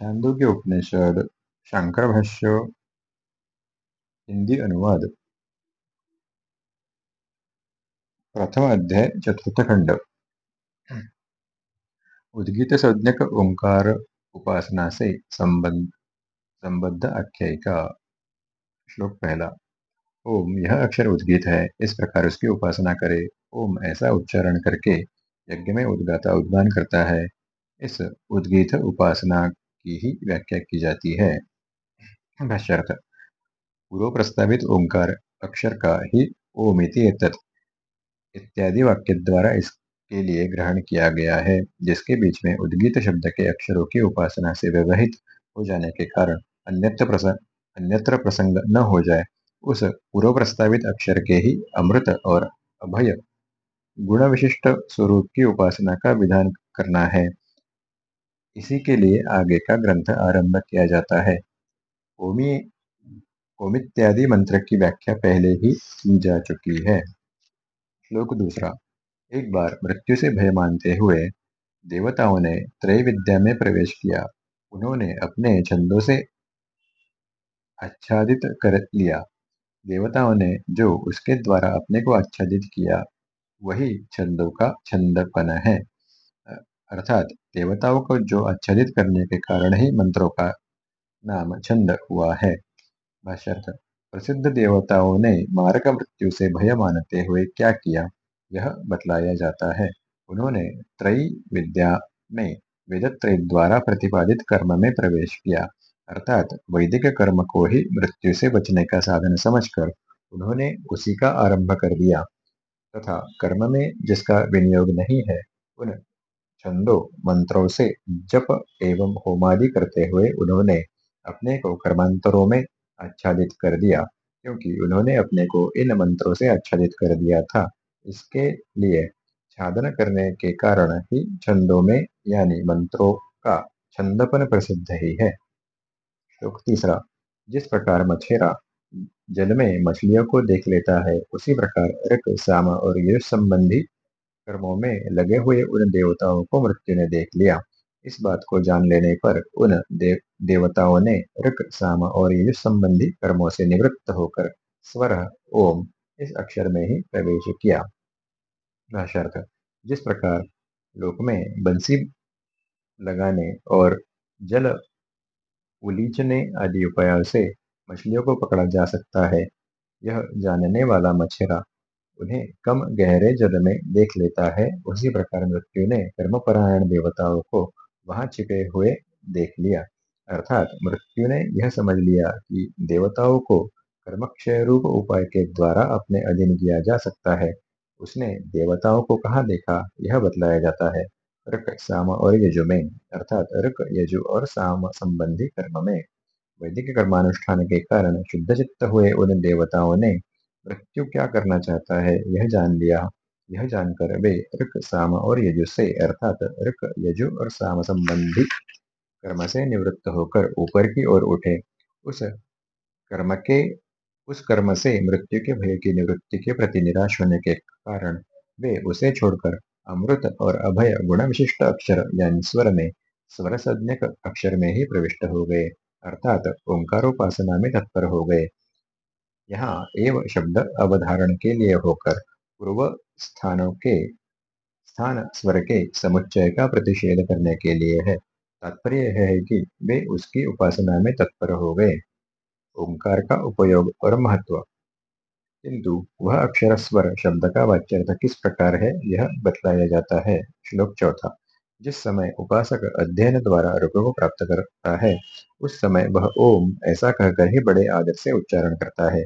छांदोग्य उपनिषद शंकर भाष्य हिंदी अनुवाद प्रथम अध्याय चतुर्थ खंड उद्गीत संज्ञक ओंकार उपासना से संबंध संबद्ध आख्यायिका श्लोक पहला ओम यह अक्षर उद्गीत है इस प्रकार उसकी उपासना करे ओम ऐसा उच्चारण करके यज्ञ में उद्गाता उद्गान करता है इस उद्गीत उपासना की ही व्याख्या की जाती है। भाष्यार्थ, पूर्व प्रस्तावित ओंकार अक्षर का ही ओमिति इत्यादि वाक्य द्वारा इसके लिए ग्रहण किया गया है, जिसके बीच में उद्गीत शब्द के अक्षरों की उपासना से व्यवहित हो जाने के कारण अन्यत्र प्रसंग अन्यत्र प्रसंग न हो जाए, उस पूर्व प्रस्तावित अक्षर के ही अमृत और अभय गुण विशिष्ट स्वरूप की उपासना का विधान करना है। इसी के लिए आगे का ग्रंथ आरंभ किया जाता है। ओमी ओमित्यादि मंत्र की व्याख्या पहले ही की जा चुकी है। श्लोक दूसरा, एक बार मृत्यु से भय मानते हुए देवताओं ने त्रय विद्या में प्रवेश किया। उन्होंने अपने छंदों से आच्छादित कर लिया। देवताओं ने जो उसके द्वारा अपने को आच्छादित किया, वही छंदों का छंदपन है। अर्थात देवताओं को जो आच्छादित करने के कारण ही मंत्रों का नाम छंद हुआ है। प्रसिद्ध देवताओं ने मारक मृत्यु से भय मानते हुए क्या किया? यह बतलाया जाता है। उन्होंने त्रयी विद्या में वेदत्रय द्वारा प्रतिपादित कर्म में प्रवेश किया। अर्थात वैदिक कर्म को ही मृत्यु से बचने का साधन समझकर उन्होंने उसी का आरंभ कर दिया। तथा कर्म में जिसका विनियोग नहीं है, उन छंदों मंत्रों से जप एवं होमादि करते हुए उन्होंने अपने को कर्मांतरों में आच्छादित कर दिया, क्योंकि उन्होंने अपने को इन मंत्रों से आच्छादित कर दिया था। इसके लिए छादन करने के कारण ही छंदों में, यानी मंत्रों का छंदपन प्रसिद्ध ही है। श्लोक तीसरा, जिस प्रकार मछेरा जल में मछलियों को देख लेता है, उसी प्रकार ऋक साम और युष संबंधी कर्मों में लगे हुए उन देवताओं को मृत्यु ने देख लिया। इस बात को जान लेने पर उन देव, देवताओं ने ऋक साम और युष संबंधी कर्मों से निवृत्त होकर स्वर ओम इस अक्षर में ही प्रवेश किया। भाषार्थ जिस प्रकार लोक में बंसी लगाने और जल उलीचने आदि उपायों से मछलियों को पकड़ा जा सकता है यह जानने वाला मछेरा उन्हें कम गहरे जल में देख लेता है। उसी प्रकार मृत्यु ने कर्मपरायण देवताओं को वहाँ छिपे हुए देख लिया। अर्थात मृत्यु ने यह समझ लिया कि देवताओं को कर्मक्षय रूप उपाय के द्वारा अपने अधीन किया जा सकता है। उसने देवताओं को कहा देखा? यह बतलाया जाता है। ऋक, साम और यजु में, अर्थात ऋक, यजु और साम संबंधी कर्म में। वैदिक कर्मानुष्ठान के कारण शुद्ध चित्त हुए उन देवताओं ने मृत्यु क्या करना चाहता है? यह जान लिया। यह जानकर वे ऋक, साम और यजु से, अर्थात ऋक, यजु और साम संबंधी कर्म से निवृत्त होकर ऊपर की ओर उठे। उस कर्म के, उस कर्म से मृत्यु के भय की निवृत्ति के प्रति निराश होने के कारण वे उसे छोड़कर अमृत और अभय गुण विशिष्ट अक्षर, यानी स्वर में, स्वर संज्ञक अक्षर में ही प्रविष्ट हो गए। अर्थात ओंकारोपासना में तत्पर हो गए। यहाँ एव शब्द अवधारण के लिए होकर पूर्व स्थानों के स्थान स्वर के समुच्चय का प्रतिषेध करने के लिए है। तात्पर्य है कि वे उसकी उपासना में तत्पर हो गए। ओंकार का उपयोग और महत्व। किंतु वह अक्षर स्वर शब्द का वाच्यर्थ किस प्रकार है, यह बतलाया जाता है। श्लोक चौथा। जिस समय उपासक अध्ययन द्वारा रूप को प्राप्त करता है, उस समय वह ओम ऐसा कहकर ही बड़े आदर से उच्चारण करता है।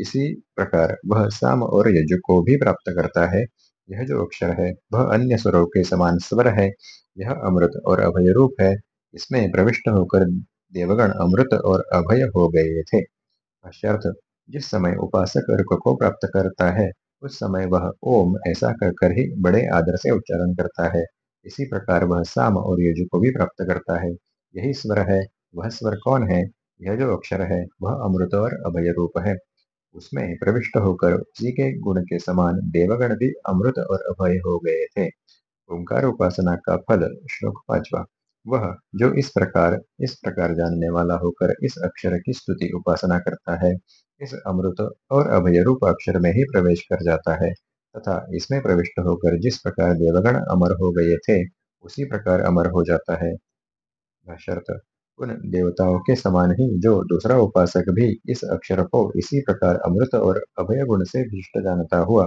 इसी प्रकार वह साम और यजु को भी प्राप्त करता है। यह जो अक्षर है, वह अन्य स्वरों के समान स्वर है। यह अमृत और अभय रूप है। इसमें प्रविष्ट होकर देवगण अमृत और अभय हो गए थे। जिस समय उपासक अर्क को प्राप्त करता है, उस समय वह ओम ऐसा कहकर ही बड़े आदर से उच्चारण करता है। इसी प्रकार वह साम और यजु को भी प्राप्त करता है। यही स्वर है, वह स्वर कौन है? यह जो अक्षर है, वह अमृत और अभय रूप है। उसमें प्रविष्ट होकर उसी के गुण के समान देवगण भी अमृत और अभय हो गए थे। ओंकार उपासना का फल श्लोक पांचवा। वह, जो इस प्रकार इस प्रकार जानने वाला होकर इस अक्षर की स्तुति उपासना करता है, इस अमृत और अभय रूप अक्षर में ही प्रवेश कर जाता है, तथा इसमें प्रविष्ट होकर जिस प्रकार देवगण अमर हो गए थे, उसी प्रकार अमर हो जाता है। उन देवताओं के समान ही जो दूसरा उपासक भी इस अक्षर को इसी प्रकार अमृत और अभय गुण से भीष्ट जानता हुआ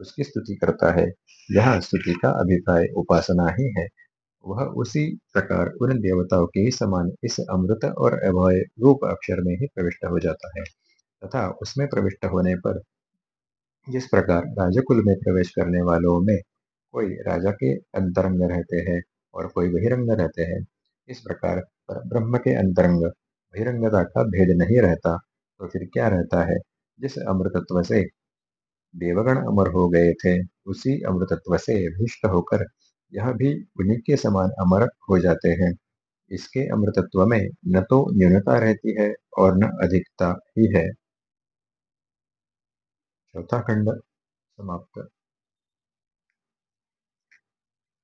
उसकी स्तुति करता है। यह स्तुति का अभिप्राय उपासना ही है। वह उसी प्रकार उन देवताओं के ही समान इस अमृत और अभय रूप अक्षर में ही प्रविष्ट हो जाता है तथा उसमें प्रविष्ट होने पर जिस प्रकार राजकुल में प्रवेश करने वालों में कोई राजा के अंतरंग रहते हैं और कोई बहिरंग रहते हैं, इस प्रकार पर ब्रह्म के अंतरंग बहिरंगता का भेद नहीं रहता तो फिर क्या रहता है? जिस अमृतत्व से देवगण अमर हो गए थे, उसी अमृतत्व से भीष्ट होकर यह भी उन्हीं के समान अमर हो जाते हैं। इसके अमृतत्व में न तो न्यूनता रहती है और न अधिकता ही है। चौथा खंड समाप्त।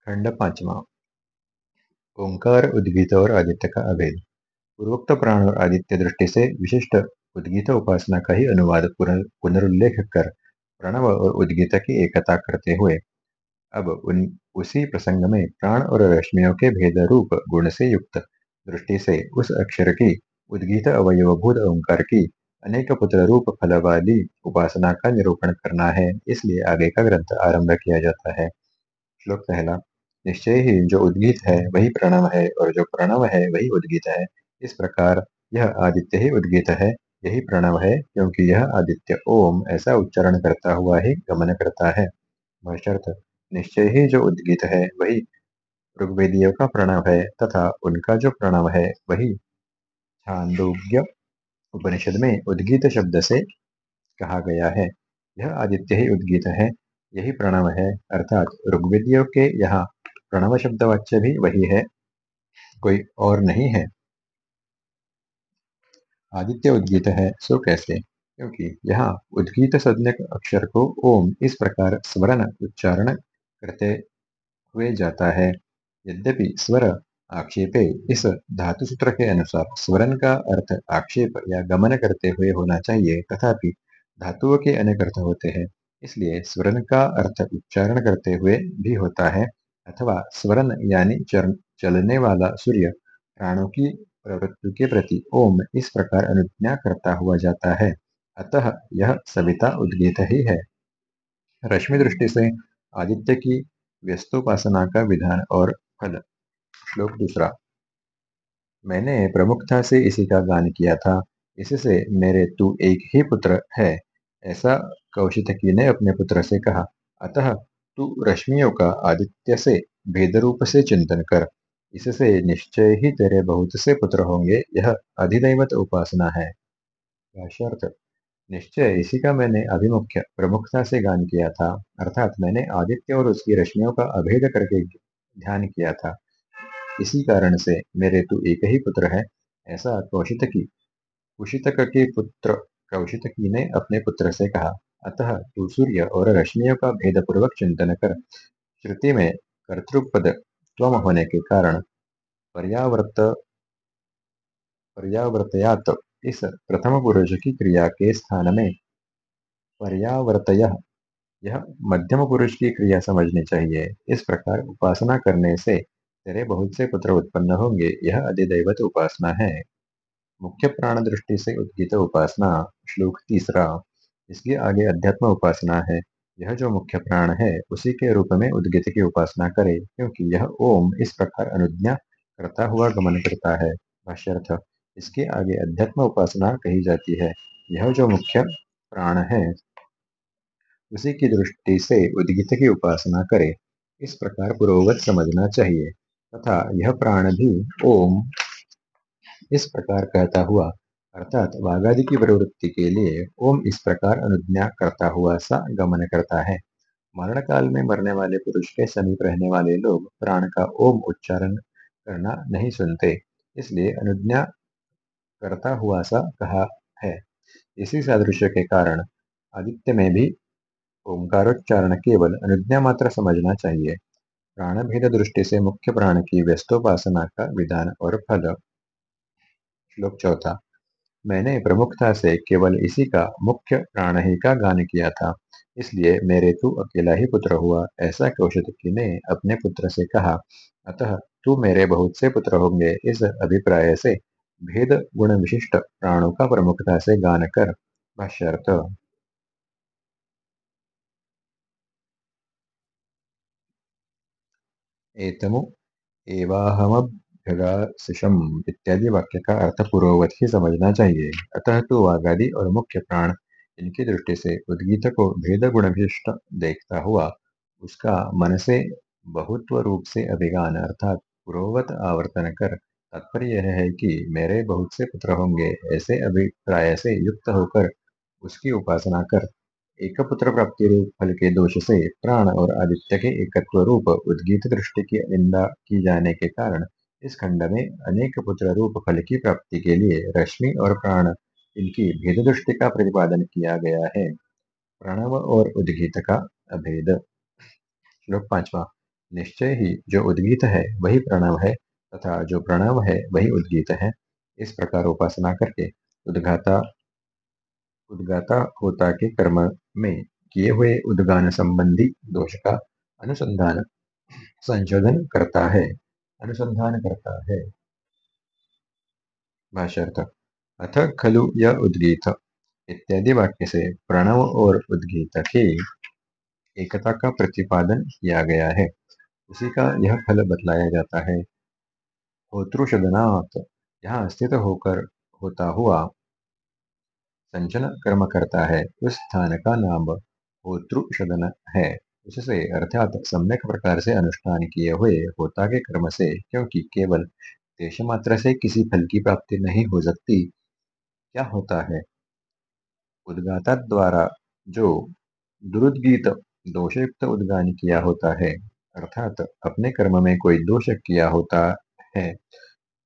खंड पांचवा। ओंकार, उद्गीत और आदित्य का अभेद। पूर्वोक्त प्राण और आदित्य दृष्टि से विशिष्ट उद्गीत उपासना का ही अनुवाद पुनरुल्लेख कर प्रणव और उद्गीत की एकता करते हुए। अब उन, उसी प्रसंग में प्राण और रश्मियों के भेद रूप गुण से युक्त दृष्टि से उस अक्षर की उद्गीत अवयवभूत ओंकार की अनेक पुत्र रूप फल वाली उपासना का निरूपण करना है, इसलिए आगे का ग्रंथ आरंभ किया जाता है। श्लोक पहला। निश्चय ही जो उद्गीत है, वही प्रणव है और जो प्रणव है, वही उद्गीत है। इस प्रकार यह आदित्य ही उद्गीत है। यही प्रणव है, क्योंकि यह आदित्य ओम ऐसा उच्चारण करता हुआ ही गमन करता है। निश्चय ही जो उद्गीत है, वही ऋग्वेदियों का प्रणव है तथा उनका जो प्रणव है, वही छांदोग्य उपनिषद में उद्गीत शब्द से कहा गया है। यह आदित्य ही उद्गीत है, यही प्रणव है, अर्थात ऋग्वेदियों के यहाँ प्रणव शब्द वाच्य भी वही है। कोई और नहीं है। आदित्य उद्गीत है, सो कैसे? क्योंकि यहाँ उद्गीत सज्ञक अक्षर को ओम इस प्रकार स्वरण उच्चारण करते हुए जाता है। यद्यपि स्वर आक्षेपे इस धातु सूत्र के अनुसार स्वरण का अर्थ आक्षेप या गमन करते हुए होना चाहिए, तथापि धातुओं के अनेक अर्थ होते हैं, इसलिए स्वरन का अर्थ उच्चारण करते हुए भी होता है। अथवा स्वरन यानी चलने वाला सूर्य प्राणों की प्रवृत्ति के प्रति ओम इस प्रकार अनुज्ञा करता हुआ जाता है। अतः यह सविता उद्गीत ही है। रश्मि दृष्टि से आदित्य की व्यस्तोपासना का विधान और फल। श्लोक दूसरा। मैंने प्रमुखता से इसी का गान किया था। इससे मेरे तू एक ही पुत्र है, ऐसा कौशिकी ने अपने पुत्र से कहा। अतः तू रश्मियों का आदित्य से भेद रूप से चिंतन कर। इससे निश्चय ही तेरे बहुत से पुत्र होंगे। यह अधिदैवत उपासना है। निश्चय इसी का मैंने अभिमुख्य प्रमुखता से गान किया था। अर्थात मैंने आदित्य और उसकी रश्मियों का अभेद करके ध्यान किया था। इसी कारण से मेरे तू एक ही पुत्र है। ऐसा कौशित की कुशितक के पुत्र कौशितकी ने अपने पुत्र से कहा। अतः तू सूर्य और रश्मियों का भेद पूर्वक चिंतन कर। श्रुति में कर्तृपद त्वम होने के कारण पर्यावर्त, पर्यावर्तयात इस प्रथम पुरुष की क्रिया के स्थान में पर्यावर्त यह मध्यम पुरुष की क्रिया समझनी चाहिए। इस प्रकार उपासना करने से तेरे बहुत से पुत्र उत्पन्न होंगे, यह अधिदैवत उपासना है। मुख्य प्राण दृष्टि से उद्गित उपासना, श्लोक तीसरा। इसके आगे अध्यात्म उपासना है। यह जो मुख्य प्राण है, उसी के रूप में उद्गित की उपासना करे, क्योंकि यह ओम इस प्रकार अनुज्ञा करता हुआ गमन करता है। भाष्यर्थ, इसके आगे अध्यात्म उपासना कही जाती है। यह जो मुख्य प्राण है, उसी की दृष्टि से उद्गित की उपासना करे। इस प्रकार पूर्ववत समझना चाहिए। तथा यह प्राण भी ओम इस प्रकार कहता हुआ अर्थात वाघादि की प्रवृत्ति के लिए ओम इस प्रकार अनुज्ञा करता हुआ सा गमन करता है। मरण काल में मरने वाले पुरुष के समीप रहने वाले लोग प्राण का ओम उच्चारण करना नहीं सुनते, इसलिए अनुज्ञा करता हुआ सा कहा है। इसी सादृश्य के कारण आदित्य में भी ओंकारोच्चारण केवल अनुज्ञा मात्र समझना चाहिए। प्राणभेद दृष्टि से मुख्य प्राण की व्यस्तोपासना का विधान और फल। श्लोक चौथा मैंने प्रमुखता से केवल इसी का मुख्य प्राण ही का गान किया था। इसलिए मेरे तू अकेला ही पुत्र हुआ, ऐसा कौशिकी ने अपने पुत्र से कहा। अतः तू मेरे बहुत से पुत्र होंगे, इस अभिप्राय से भेद गुण विशिष्ट प्राणों का प्रमुखता से गान कर, भाष्यर्थ। एतमु एवाहमभ्यगाशिषम इत्यादि वाक्य का अर्थ पूर्ववत ही समझना चाहिए। अतः तो वागादि और मुख्य प्राण इनकी दृष्टि से उद्गीत को भेद गुण देखता हुआ उसका मन से बहुत्व रूप से अभिगान अर्थात पूर्ववत आवर्तन कर तात्पर्य यह है कि मेरे बहुत से पुत्र होंगे ऐसे अभिप्राय से युक्त होकर उसकी उपासना कर एक पुत्र प्राप्ति रूप फल के दोष से प्राण और आदित्य के एकत्व रूप उद्गीत दृष्टि की निंदा की जाने के कारण इस खंड में अनेक पुत्र रूप फल की प्राप्ति के लिए रश्मि और प्राण, इनकी भेद दृष्टि का प्रतिपादन किया गया है। प्रणव और उद्गीत का अभेद। श्लोक पांचवा। निश्चय ही जो उद्गीत है, वही प्रणव है, तथा जो प्रणव है, वही उद्गीत है। इस प्रकार उपासना करके उद्घाता उद्गाता होता के कर्म में किए हुए उद्गान संबंधी दोष का अनुसंधान, संशोधन करता है। अनुसंधान करता है। भाष्यर्थ, अथ खलु या उद्गीत इत्यादि वाक्य से प्रणव और उद्गीत की एकता का प्रतिपादन किया गया है। उसी का यह फल बतलाया जाता है। होतृषदनात् यहाँ स्थित होकर होता हुआ संचन कर्म करता है। उस स्थान का नाम होतृषदन है। उससे अर्थात सम्यक प्रकार से अनुष्ठान किए हुए होता के कर्म से, क्योंकि केवल देश मात्र से किसी फल की प्राप्ति नहीं हो सकती, क्या होता है? उद्गाता द्वारा जो दुरुद्गीत दोषयुक्त उद्गान किया होता है, अर्थात अपने कर्म में कोई दोष किया होता है,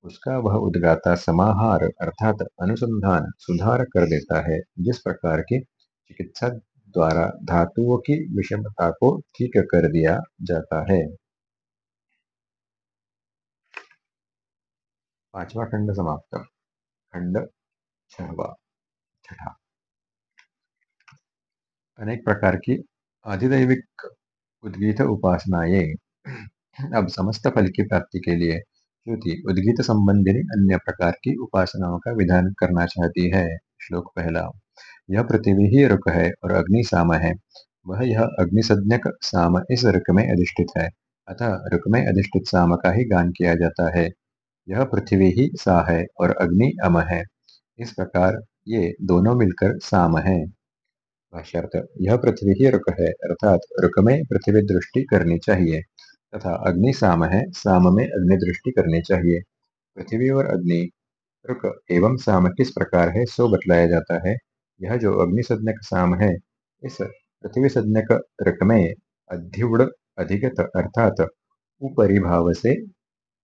उसका वह उद्गाता समाहार, अर्थात अनुसंधान, सुधार कर देता है, जिस प्रकार के चिकित्सा द्वारा धातुओं की विषमता को ठीक कर दिया जाता है। पांचवा खंड समाप्त। खंड छठवा छठा। अनेक प्रकार की आधिदैविक उद्गीत उपासनाएँ। अब समस्त फल की प्राप्ति के लिए श्रुति उद्गीत संबंधी अन्य प्रकार की उपासनाओं का विधान करना चाहती है। श्लोक पहला। यह पृथ्वी ही रुक है और अग्नि साम है। वह यह अग्निसज्ञक साम इस रुक में अधिष्ठित है। अतः रुक में अधिष्ठित साम का ही गान किया जाता है। यह पृथ्वी ही सा है और अग्नि अम है। इस प्रकार ये दोनों मिलकर साम है। यह पृथ्वी ही रुक है अर्थात रुक में पृथ्वी दृष्टि करनी चाहिए तथा अग्नि साम है, साम में अग्नि दृष्टि करनी चाहिए। पृथ्वी और अग्नि, रुक एवं साम किस प्रकार है, सो बतलाया जाता है। यह जो अग्नि सज्ञक साम है इस पृथ्वी सज्ञक रुक में अध्युड़ अधिगत अर्थात उपरिभाव से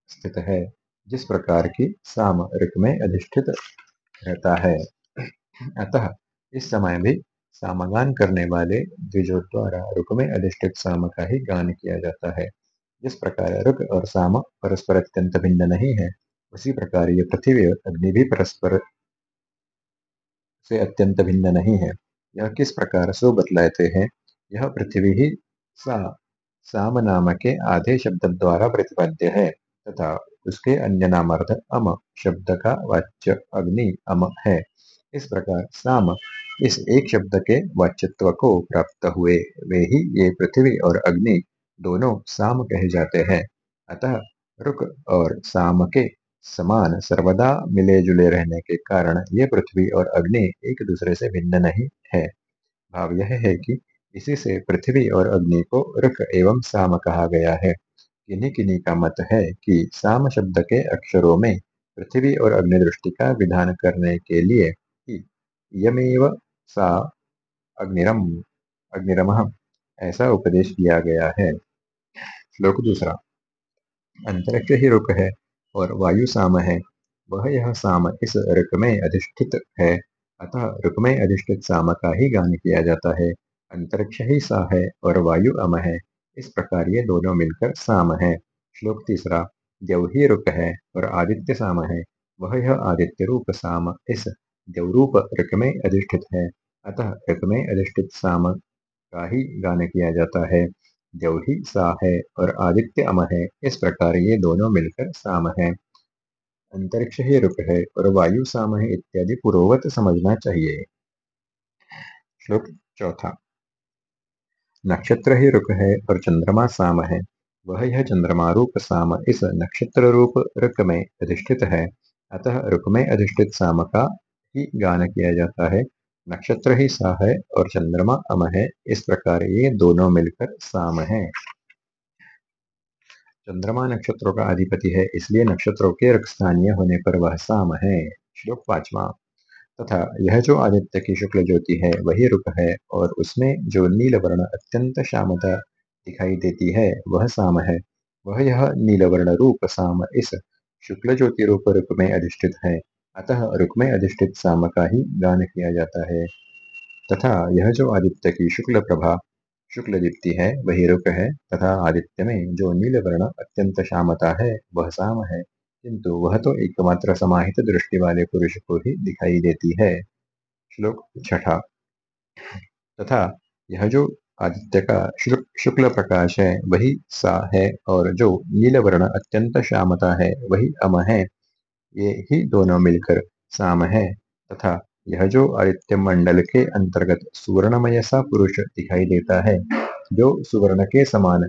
स्थित है, जिस प्रकार की साम रुक में अधिष्ठित रहता है। अतः इस समय भी सामगान करने वाले द्विजों द्वारा रुक में अधिष्ठित साम का ही गान किया जाता है। जिस प्रकार रुक और साम परस्पर अत्यंत भिन्न नहीं है, उसी प्रकार ये पृथ्वी अग्नि भी परस्पर से अत्यंत भिन्न नहीं है। यह किस प्रकार सो बतलाते हैं? यह पृथ्वी ही सा, साम नाम के आधे शब्द द्वारा प्रतिपाद्य है तथा उसके अन्य नामार्थ अम शब्द का वाच्य अग्नि अम है। इस प्रकार साम इस एक शब्द के वाच्यत्व को प्राप्त हुए, वे ही ये पृथ्वी और अग्नि दोनों साम कहे जाते हैं। अतः रुक और साम के समान सर्वदा मिले जुले रहने के कारण ये पृथ्वी और अग्नि एक दूसरे से भिन्न नहीं है। भाव यह है कि इसी से पृथ्वी और अग्नि को रुक एवं साम कहा गया है। किन्हीं किन्हीं का मत है कि साम शब्द के अक्षरों में पृथ्वी और अग्नि दृष्टि का विधान करने के लिए यमेव सा अग्निरम अग्निरम ऐसा उपदेश दिया गया है। श्लोक दूसरा। अंतरिक्ष ही रुक है। और वायु साम है। वह यह साम इस रुक में अधिष्ठित है। अतः रुक में अधिष्ठित साम का ही गान किया जाता है। अंतरिक्ष ही सा है और वायु अम है। इस प्रकार ये दोनों मिलकर साम है। श्लोक तीसरा देव ही रुक है और आदित्य साम है। वह यह आदित्य रूप साम इस देवरूप ऋक में अधिष्ठित है। अतः ऋक में अधिष्ठित साम का ही गान किया जाता है। देव ही सा है और आदित्य अम है। इस प्रकार ये दोनों मिलकर साम है। अंतरिक्ष ही रुक है और वायु साम है इत्यादि पूर्ववत समझना चाहिए। श्लोक चौथा। नक्षत्र ही रुक है और चंद्रमा साम है। वह यह चंद्रमा रूप साम इस नक्षत्र रूप रुक में अधिष्ठित है। अतः रुक में अधिष्ठित साम का ही गान किया जाता है। नक्षत्र ही सा है और चंद्रमा अम है। इस प्रकार ये दोनों मिलकर साम है। चंद्रमा नक्षत्रों का अधिपति है, इसलिए नक्षत्रों के स्थानीय होने पर वह साम है। श्लोक पांचवा। तथा यह जो आदित्य की शुक्ल ज्योति है, वही रुक है और उसमें जो नील वर्ण अत्यंत श्यामता दिखाई देती है, वह साम है। वह यह नीलवर्ण रूप साम इस शुक्ल ज्योति रूप रूप में अधिष्ठित है। अतः रुक में अधिष्ठित साम का ही गान किया जाता है। तथा यह जो आदित्य की शुक्ल प्रभा, शुक्ल दीप्ति है, वही रुक है। तथा आदित्य में जो नील वर्ण अत्यंत श्यामता है, वह साम है। किंतु वह तो एकमात्र समाहित दृष्टि वाले पुरुष को ही दिखाई देती है। श्लोक छठा। तथा यह जो आदित्य का शुक्ल प्रकाश है, वही सा है। और जो नील वर्ण अत्यंत श्यामता है, वही अम है। ये ही दोनों मिलकर साम है। तथा यह जो आदित्य मंडल के अंतर्गत सुवर्णमय सा पुरुष दिखाई देता है, जो सुवर्ण के समान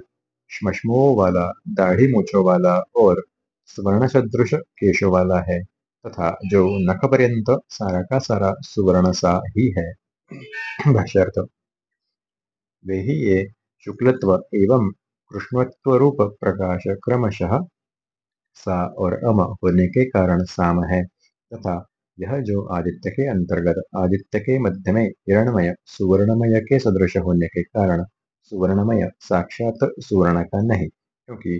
श्मश्मो वाला, दाढ़ी मूछो वाला और स्वर्ण सदृश केशो वाला है, तथा जो नख पर्यंत सारा का सारा सुवर्ण सा ही है। भाष्यार्थ, वे ही ये शुक्लत्व एवं कृष्णत्व रूप प्रकाश क्रमशः सा और अम होने के कारण साम है। तथा यह जो आदित्य के अंतर्गत, आदित्य के मध्य में हिरणमय, सुवर्णमय के सदृश होने के कारण सुवर्णमय साक्षात सुवर्ण का नहीं, क्योंकि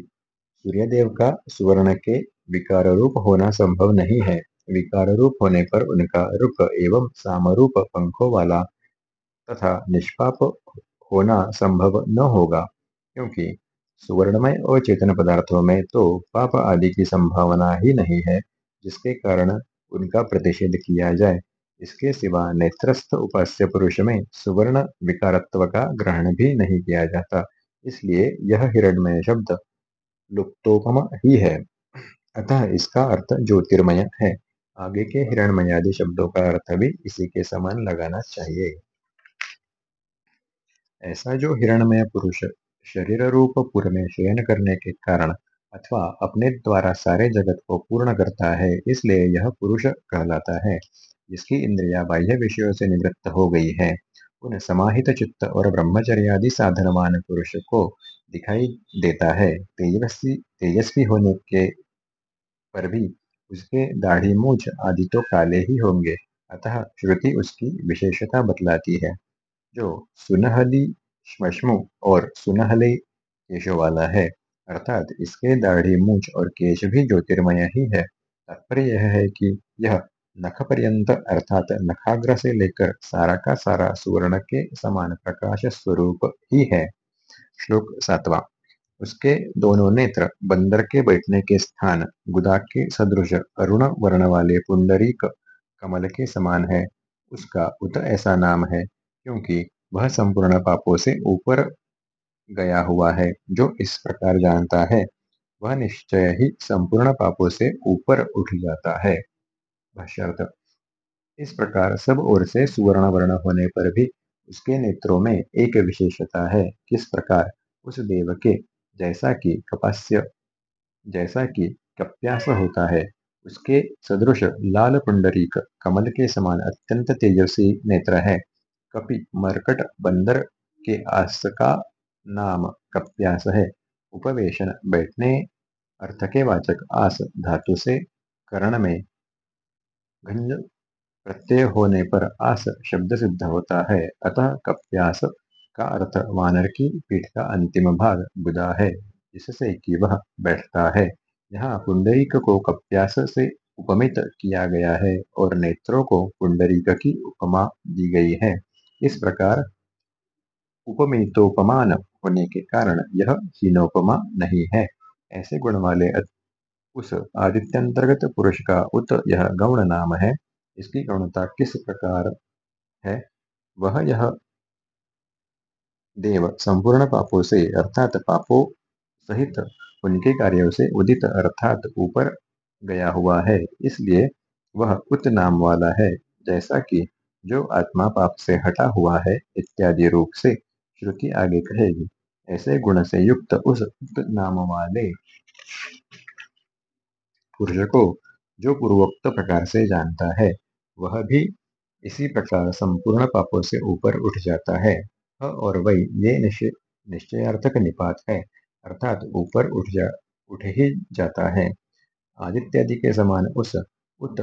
सूर्यदेव का सुवर्ण के विकार रूप होना संभव नहीं है। विकार रूप होने पर उनका रुक एवं सामरूप पंखों वाला तथा निष्पाप होना संभव न होगा, क्योंकि सुवर्णमय और चेतन पदार्थों में तो पाप आदि की संभावना ही नहीं है, जिसके कारण उनका प्रतिषेध किया जाए। इसके सिवा नेत्रस्थ उपास्य पुरुष में सुवर्ण विकारत्व का ग्रहण भी नहीं किया जाता। इसलिए यह हिरणमय शब्द लुप्तोपम ही है। अतः इसका अर्थ ज्योतिर्मय है। आगे के हिरणमयादि शब्दों का अर्थ भी इसी के समान लगाना चाहिए। ऐसा जो हिरणमय पुरुष शरीर रूप पुर में शयन करने के कारण अथवा अपने द्वारा सारे जगत को पूर्ण करता है, इसलिए यह पुरुष कहलाता है। जिसकी इंद्रिया बाह्य विषयों से निवृत्त हो गई है, उन समाहित चित्त और ब्रह्मचर्यादि साधनमान पुरुष को दिखाई देता है। तेजस्वी तेजस्वी होने के पर भी उसके दाढ़ी मूछ आदि तो काले ही होंगे, अतः श्रुति उसकी विशेषता बतलाती है। जो सुनहली श्मश्मु और सुनहले केशों वाला है। अर्थात इसके दाढ़ी, मूछ और केश भी ज्योतिर्मय ही है। तात्पर्य यह है कि यह नख पर्यंत अर्थात नखाग्र से लेकर सारा का सारा सुवर्ण के समान प्रकाश स्वरूप ही है। श्लोक सातवा। उसके दोनों नेत्र बंदर के बैठने के स्थान, गुदा के सदृश अरुण वर्ण वाले पुंडरीक कमल के समान है। उसका उत ऐसा नाम है, क्योंकि वह संपूर्ण पापों से ऊपर गया हुआ है, जो इस प्रकार जानता है। वह निश्चय ही संपूर्ण पापों से ऊपर उठ जाता है। इस प्रकार सब ओर से सुवर्ण वर्ण होने पर भी उसके नेत्रों में एक विशेषता है। किस प्रकार? उस देव के जैसा कि कपास्य, जैसा कि कप्यास होता है, उसके सदृश लाल पुंडरीक कमल के समान अत्यंत तेजस्वी नेत्र है। कपि मरकट बंदर के आस का नाम कप्यास है। उपवेशन बैठने अर्थ के वाचक आस धातु से करण में घंज प्रत्यय होने पर आस शब्द सिद्ध होता है। अतः कप्यास का अर्थ वानर की पीठ का अंतिम भाग बुदा है, जिससे कि वह बैठता है। यहाँ पुंडरीक को कप्यास से उपमित किया गया है और नेत्रों को पुंडरीक की उपमा दी गई है। इस प्रकार उपमितोपमान होने के कारण यह हीनोपमा नहीं है। ऐसे गुण वाले उस आदित्यंतर्गत पुरुष का उत यह गौण नाम है। इसकी गौणता किस प्रकार है? वह यह देव संपूर्ण पापों से अर्थात पापों सहित उनके कार्यों से उदित अर्थात ऊपर गया हुआ है। इसलिए वह उत नाम वाला है। जैसा कि जो आत्मा पाप से हटा हुआ है इत्यादि रूप से श्रुति आगे कहेगी। ऐसे गुण से युक्त उस नाम वाले पुरुष को जो पूर्वोक्त प्रकार से जानता है, वह भी इसी प्रकार संपूर्ण पापों से ऊपर उठ जाता है। और वही ये निश्चयार्थक निपात है, अर्थात ऊपर उठ जा, उठ ही जाता है। आदित्यादि के समान उस उत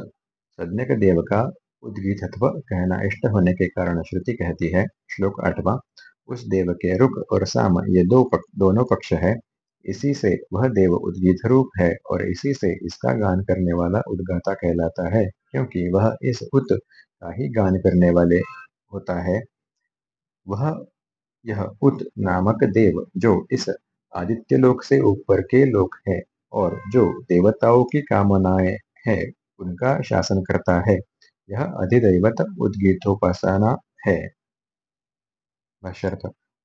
सज्ञक देव का उद्गीतत्व कहना इष्ट होने के कारण श्रुति कहती है श्लोक आठवा उस देव के रुक और साम ये दो पक, दोनों पक्ष है। इसी से वह देव उद्गीत रूप है और इसी से इसका गान करने वाला उद्गाता कहलाता है क्योंकि वह इस उत का ही गान करने वाले होता है। वह यह उत नामक देव जो इस आदित्य लोक से ऊपर के लोक है और जो देवताओं की कामनाएँ है उनका शासन करता है। यह अधिदैवत उद्गीतोपासना है।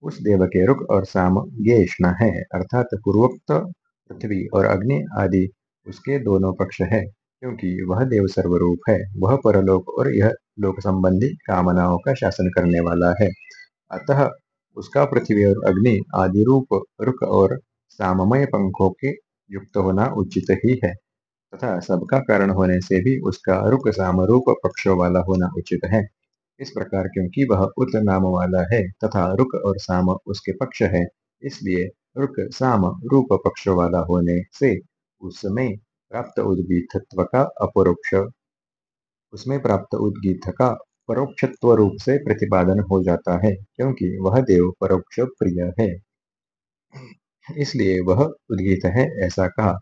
उस देव के रुक और साम ये है, अर्थात पूर्वोक्त पृथ्वी और अग्नि आदि उसके दोनों पक्ष है, क्योंकि वह देव सर्वरूप है, वह परलोक और यह लोक संबंधी कामनाओं का शासन करने वाला है। अतः उसका पृथ्वी और अग्नि आदि रूप रुक और साममय पंखों के युक्त होना उचित ही है। तथा सबका कारण होने से भी उसका रुक साम रूप पक्षों वाला होना उचित है। इस प्रकार क्योंकि वह उत नाम वाला है तथा रुक और साम उसके पक्ष है, इसलिए रुक साम रूप पक्ष वाला होने से उसमें प्राप्त उद्गीतत्व का अपरोक्ष, उसमें प्राप्त उद्गीत का परोक्षत्व रूप से प्रतिपादन हो जाता है, क्योंकि वह देव परोक्ष प्रिय है। इसलिए वह उद्गीत है, ऐसा कहा।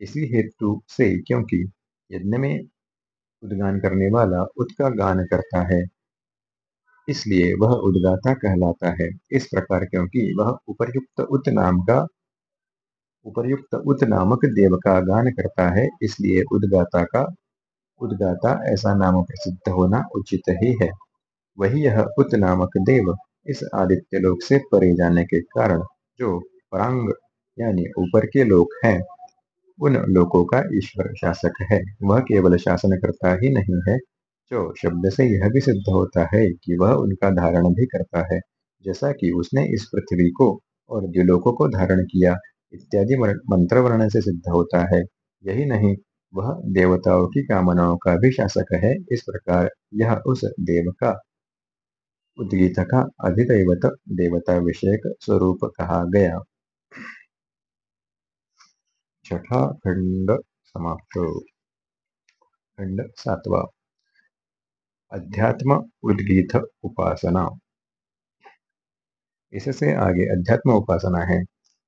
इसी हेतु से क्योंकि यज्ञ में उद्गान करने वाला उत्का गान करता है। इसलिए वह उद्गाता कहलाता है। इस प्रकार क्योंकि वह उपर्युक्त उत नाम का, उपर्युक्त उत नामक देव का गान करता है, इसलिए उद्गाता का, उद्गाता ऐसा नाम प्रसिद्ध होना उचित ही है। वही यह उत नामक देव इस आदित्य लोक से परे जाने के कारण जो परांग, यानी ऊपर के लोक हैं उन लोकों का ईश्वर शासक है। वह केवल शासन करता ही नहीं है, जो शब्द से यह भी सिद्ध होता है कि वह उनका धारण भी करता है, जैसा कि उसने इस पृथ्वी को और द्विलोकों को धारण किया, इत्यादि मंत्र वर्ण से सिद्ध होता है। यही नहीं, वह देवताओं की कामनाओं का भी शासक है। इस प्रकार यह उस देव का उद्गीत का अधिदैवत देवता विषयक स्वरूप कहा गया। छठा खंड समाप्त खंड सातवा। अध्यात्म उद्गीत उपासना। इससे आगे अध्यात्म उपासना है,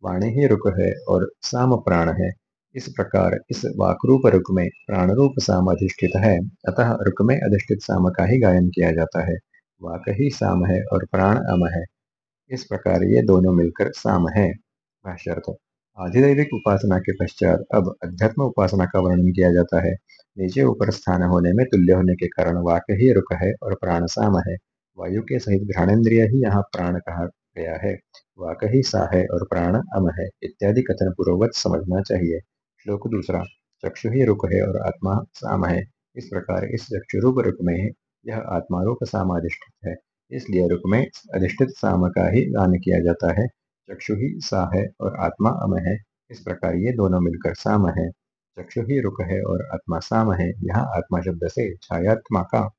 वाणी ही रुक है और साम प्राण है। इस प्रकार इस वाकरूप रुक में प्राण रूप साम अधिष्ठित है। अतः रुक में अधिष्ठित साम का ही गायन किया जाता है। वाक ही साम है और प्राण अम है। इस प्रकार ये दोनों मिलकर साम है। भाष्यर्थ। आधिदैविक उपासना के पश्चात अब अध्यात्म उपासना का वर्णन किया जाता है। नीचे ऊपर स्थान होने में तुल्य होने के कारण वाक ही रुक है और प्राण साम है। वायु के सहित घ्राणेन्द्रिय ही यहाँ प्राण कहा गया है। वाक ही सा है और प्राण अम है, इत्यादि कथन पूर्ववत समझना चाहिए। श्लोक दूसरा, चक्षु ही रुक है और आत्मा साम है। इस प्रकार इस चक्षुरूप रुक में यह आत्मा रूप साम अधिष्ठित है। इसलिए रुक में अधिष्ठित साम का ही गान किया जाता है। चक्षु ही सा है और आत्मा अम है। इस प्रकार ये दोनों मिलकर साम है। चक्षु ही रुक है और आत्मा साम है। यहाँ आत्मा शब्द से छायात्मा का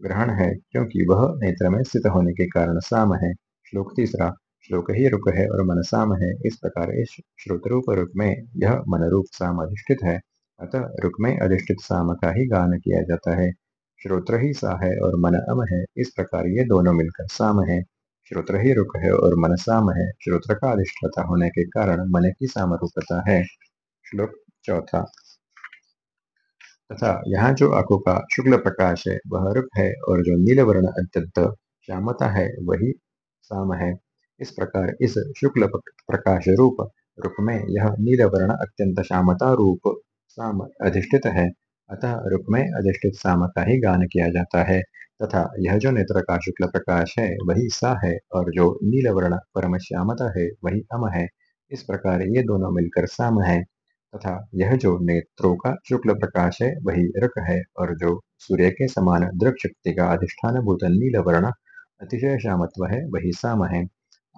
ग्रहण है, क्योंकि वह नेत्र में स्थित होने के कारण साम है। श्लोक तीसरा, श्लोक ही रुक है और मन साम है। इस प्रकार इस श्रोतरूप रुक में यह मन रूप साम अधिष्ठित है। अतः रुक में अधिष्ठित साम का ही गान किया जाता है। श्रोत्र ही सा है और मन अम है। इस प्रकार ये दोनों मिलकर साम है। श्रोत्र ही रुक है और मन साम है श्रोत्र का अधिष्ठता होने के कारण मन की सामरूपता है। श्लोक चौथा। तथा यहाँ जो आँखों का शुक्ल प्रकाश है, वह रुक है और जो नील वर्ण अत्यंत श्यामता है, वही साम है। इस प्रकार इस शुक्ल प्रकाश रूप रूप में यह नील वर्ण अत्यंत श्यामता रूप साम अधिष्ठित है। अतः रूप में अधिष्ठित साम का ही गान किया जाता है। तथा यह जो नेत्र का शुक्ल प्रकाश है, वही सा है और जो नील वर्ण परम श्यामता है, वही अम है। इस प्रकार ये दोनों मिलकर साम है तथा यह जो नेत्रों का शुक्ल प्रकाश है, वही रक है और जो सूर्य के समान दृक शक्ति का अधिष्ठान भूत नील वर्ण अतिशय श्यामत्व है, वही साम है।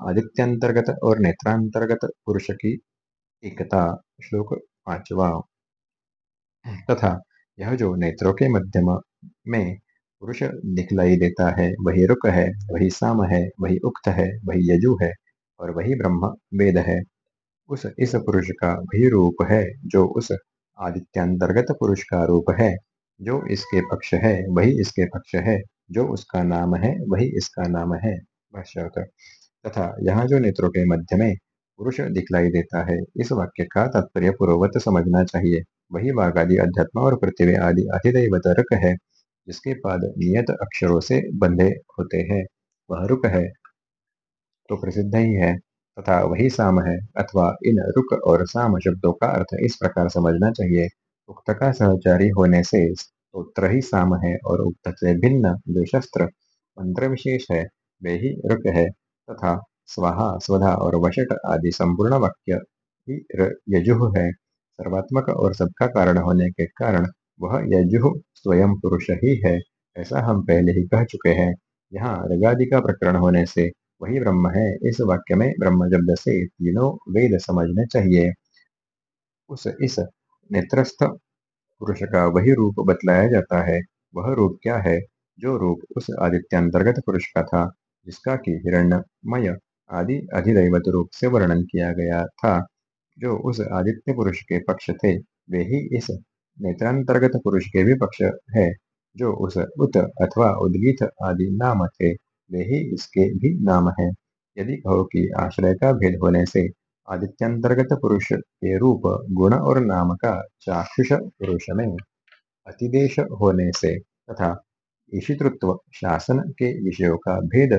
आदित्यंतर्गत और नेत्रांतर्गत पुरुष की एकता। श्लोक पांचवा। तथा यह जो नेत्रों के मध्यम में पुरुष दिखलाई देता है, वही रुक है, वही साम है, वही उक्त है, वही यजु है और वही ब्रह्म वेद है। उस इस पुरुष का वही रूप है, जो उस आदित्यांतर्गत पुरुष का रूप है। जो इसके पक्ष है, वही इसके पक्ष है। जो उसका नाम है, वही इसका नाम है। तथा यहाँ जो नेत्रों के मध्य में पुरुष दिखलाई देता है, इस वाक्य का तात्पर्य पूर्ववत समझना चाहिए। वही वाघ आदि अध्यात्म और पृथ्वी आदि अधिदैवत रुक है। जिसके पाद नियत अक्षरों से बंधे होते हैं। वह रुक है तो प्रसिद्ध ही है, तथा वही साम है, अथवा इन रुक और साम शब्दों का अर्थ इस प्रकार समझना चाहिए। उक्त का सहचारी होने से स्त्रोत्र ही साम है और उक्त से भिन्न जो शस्त्र मंत्र विशेष है, वे ही रुक है, तथा स्वाहा, स्वधा और वशट आदि संपूर्ण वाक्य ही यजुह है। सर्वात्मक और सबका कारण होने के कारण वह यजुह स्वयं पुरुष ही है, ऐसा हम पहले ही कह चुके हैं। यहाँ रगादि का प्रकरण होने से वही ब्रह्म है, इस वाक्य में ब्रह्म शब्द से तीनों वेद समझने चाहिए। उस इस नेत्रस्थ पुरुष का वही रूप बतलाया जाता है, वह रूप क्या है? जो रूप उस आदित्यांतर्गत पुरुष का था, जिसका कि हिरण्यमय आदि अधिदैवत रूप से वर्णन किया गया था, जो उस आदित्य पुरुष के पक्ष थे, वे ही इस नेत्रांतर्गत पुरुष के भी पक्ष है, जो उस उत अथवा उद्गीत आदि नाम थे, वे ही इसके भी नाम है। यदि कहो कि आश्रय का भेद होने से आदित्यंतर्गत पुरुष के रूप, गुण और नाम का चाक्षुष पुरुष में अतिदेश होने से तथा ईशितृत्व शासन के विषयों का भेद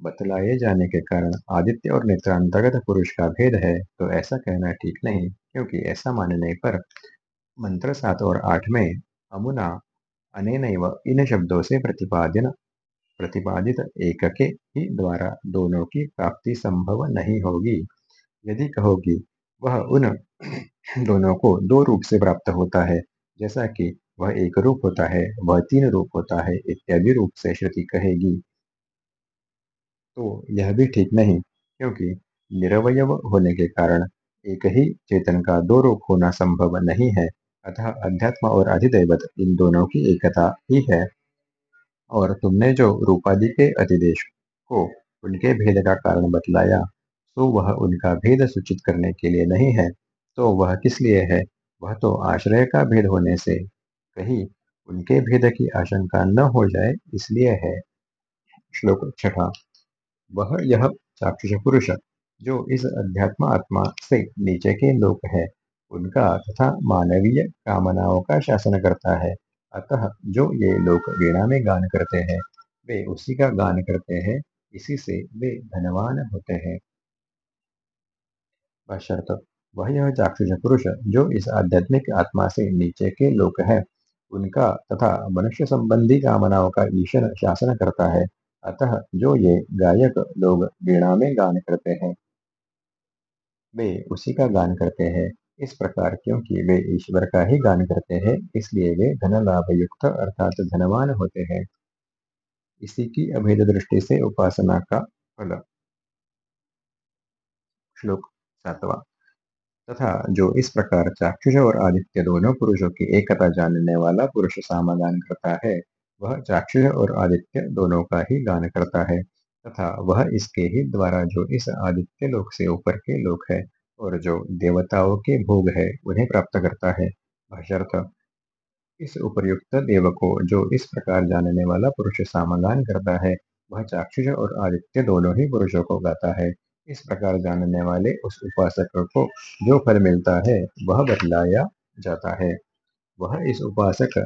बतलाए जाने के कारण आदित्य और नेत्रांतर्गत पुरुष का भेद है तो ऐसा कहना ठीक नहीं, क्योंकि ऐसा मानने पर मंत्र सात और आठ में अमुना अनेन इन शब्दों से प्रतिपादन, प्रतिपादित एक के ही द्वारा दोनों की प्राप्ति संभव नहीं होगी। यदि कहोगी, वह उन दोनों को दो रूप से प्राप्त होता है, जैसा कि वह एक रूप होता है, वह तीन रूप होता है, इत्यादि रूप से श्रुति कहेगी। तो यह भी ठीक नहीं, क्योंकि निरवय होने के कारण एक ही चेतन का दो रूप होना संभव नहीं है। अतः अध्यात्म और अधिदैवत इन दोनों की एकता ही है। और तुमने जो रूपादि के अतिदेश को उनके भेद का कारण बतलाया तो वह उनका भेद सूचित करने के लिए नहीं है। तो वह किस लिए है? वह तो आश्रय का भेद होने से कहीं उनके भेद की आशंका न हो जाए, इसलिए है। श्लोक छठा। वह यह चाक्षुष पुरुष, जो इस अध्यात्म आत्मा से नीचे के लोक है उनका तथा मानवीय कामनाओं का शासन करता है। अतः जो ये लोग वीणा में गान करते हैं, वे उसी का गान करते हैं, इसी से वे धनवान होते हैं। वह यह चाक्षुष पुरुष जो इस आध्यात्मिक आत्मा से नीचे के लोक है, उनका तथा मनुष्य संबंधी कामनाओं का ईश्वर शासन करता है। अतः जो ये गायक लोग वीणा में गान करते हैं, वे उसी का गान करते हैं। इस प्रकार क्योंकि वे ईश्वर का ही गान करते हैं, इसलिए वे धन लाभ युक्त अर्थात धनवान होते हैं। इसी की अभेद दृष्टि से उपासना का फल। श्लोक सातवा। तथा जो इस प्रकार चाक्षुष और आदित्य दोनों पुरुषों की एकता जानने वाला पुरुष सामगान करता है, वह चाक्षुष और आदित्य दोनों का ही गान करता है, तथा वह इसके ही द्वारा जो इस आदित्य लोक से ऊपर के लोक है और जो देवताओं के भोग है, उन्हें प्राप्त करता है। इस उपयुक्त देव को जो इस प्रकार जानने वाला पुरुष सामगान करता है, वह चाक्षुष और आदित्य दोनों ही पुरुषों को गाता है। इस प्रकार जानने वाले उस उपासक को जो फल मिलता है, वह बदलाया जाता है। वह इस उपासक,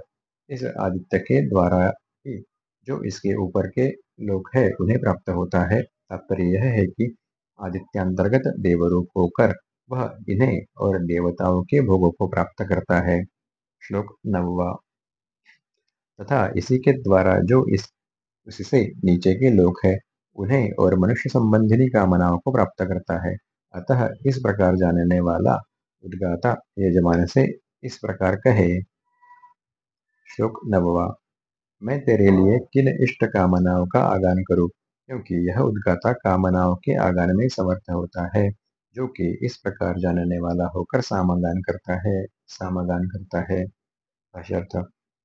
इस आदित्य के द्वारा ही जो इसके ऊपर के लोक है, उन्हें प्राप्त होता है। तात्पर्य यह है कि आदित्यांतर्गत देवरूप होकर वह इन्हें और देवताओं के भोगों को प्राप्त करता है। श्लोक नववा तथा इसी के द्वारा जो इस, उससे नीचे के लोक है, उन्हें और मनुष्य संबंधिनी कामनाओं को प्राप्त करता है। अतः इस प्रकार जानने वाला उद्गाता यजमान से इस प्रकार कहे। श्लोक नववा मैं तेरे लिए किन इष्ट कामनाओं का आगान करूँ? क्योंकि यह उद्गाता कामनाओं के आगान में समर्थ होता है। जो कि इस प्रकार जानने वाला होकर सामगान करता है सामगान करता है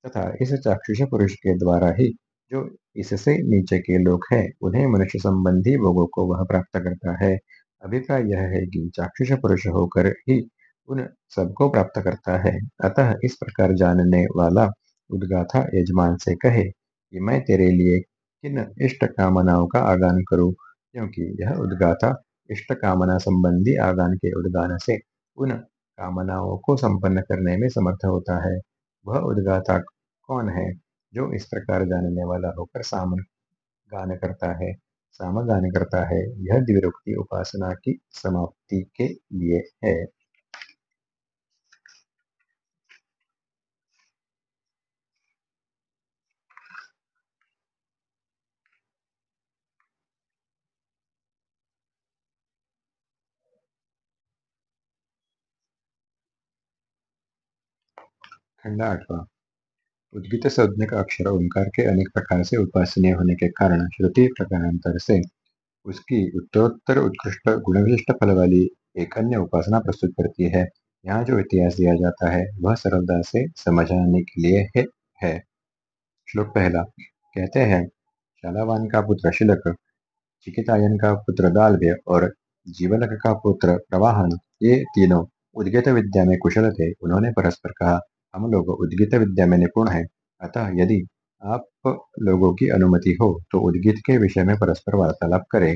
तथा इस चाक्षुष पुरुष के द्वारा ही जो इससे नीचे के लोग हैं, उन्हें मनुष्य संबंधी भोगों को वह प्राप्त करता है। अभिप्राय यह है कि चाक्षुष पुरुष होकर ही उन सबको प्राप्त करता है। अतः इस प्रकार जानने वाला उद्गाथा यजमान से कहे कि मैं तेरे लिए किन इष्ट कामनाओं का आगान करूँ, क्योंकि यह उद्गाता इष्ट कामना संबंधी आगान के उद्गान से उन कामनाओं को संपन्न करने में समर्थ होता है। वह उद्गाता कौन है जो इस प्रकार जानने वाला होकर साम गान करता है? सामगान करता है। यह द्विरोक्ति उपासना की समाप्ति के लिए है। खंड आठवा उद्गित संज्ञ का अक्षर ओंकार के अनेक प्रकार से उपासनीय होने के कारण श्रुति प्रकारांतर से उसकी उत्तरोत्तर उत्कृष्ट गुण विशिष्ट फल वाली एक अन्य उपासना प्रस्तुत करती है यहाँ जो इतिहास दिया जाता है वह सरलता से समझाने के लिए है, है। श्लोक पहला कहते हैं शालावान का पुत्र शिलक चिकितायन का पुत्र दालव्य और जीवलक का पुत्र प्रवाहन ये तीनों उद्गित विद्या में कुशल थे उन्होंने परस्पर कहा हम लोग उद्गित विद्या में निपुण हैं। अतः यदि आप लोगों की अनुमति हो तो उद्गित के विषय में परस्पर वार्तालाप करें।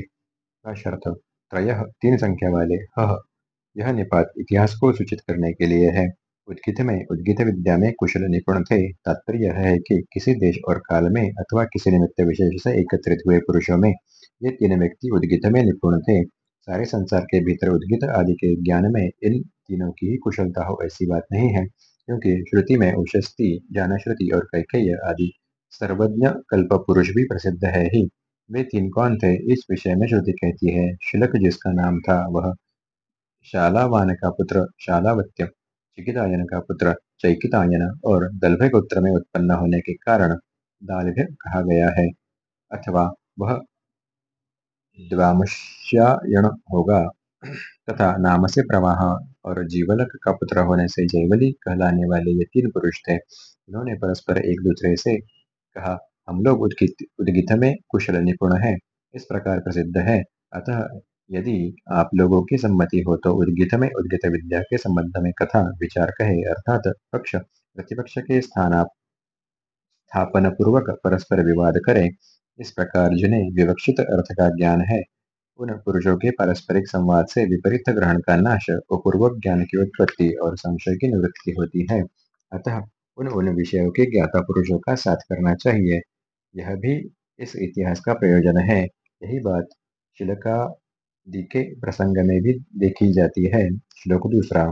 शर्त त्रय तीन संख्या वाले ह, यह निपात इतिहास को सूचित करने के लिए है। उद्गित में, उद्गित विद्या में कुशल निपुण थे। तात्पर्य यह है कि किसी देश और काल में अथवा किसी निमित्त विशेष से एकत्रित हुए पुरुषों में ये तीन व्यक्ति उद्गित में निपुण थे। सारे संसार के भीतर उद्गित आदि के ज्ञान में इन तीनों की ही कुशलता हो, ऐसी बात नहीं है। क्योंकि श्रुति में उशस्ती, ज्ञानश्रुति और कैकेय आदि सर्वज्ञ कल्प पुरुष भी प्रसिद्ध है ही। वे तीन कौन थे? इस विषय में श्रुति कहती है, शिलक जिसका नाम था वह शालावान का पुत्र शालावत्य, चिकितायन का पुत्र चैकितायन और दलभ गोत्र में उत्पन्न होने के कारण दालभ्य कहा गया है। अथवा वह द्वामुष्यायण होगा तथा नाम से प्रवाह और जीवलक का पुत्र होने से जैवली कहलाने वाले ये तीन पुरुष थे। उन्होंने परस्पर एक दूसरे से कहा, हम लोग उद्गित में कुशल निपुण हैं। इस प्रकार प्रसिद्ध है। अतः यदि आप लोगों की सम्मति हो तो उद्गित में उद्गित विद्या के संबंध में कथा, विचार कहे, अर्थात पक्ष, प्रतिपक्ष के स्थान स्थापन पूर्वक परस्पर विवाद करें। इस प्रकार जिन्हें विवक्षित अर्थ का ज्ञान है उन पुरुषों के पारस्परिक संवाद से विपरीत ग्रहण का नाश अपूर्वक ज्ञान की उत्पत्ति और संशय की निवृत्ति होती है। अतः उन उन विषयों के ज्ञाता पुरुषों का साथ करना चाहिए। यह भी इस इतिहास का प्रयोजन है। यही बात शिलका के प्रसंग में भी देखी जाती है। श्लोक दूसरा।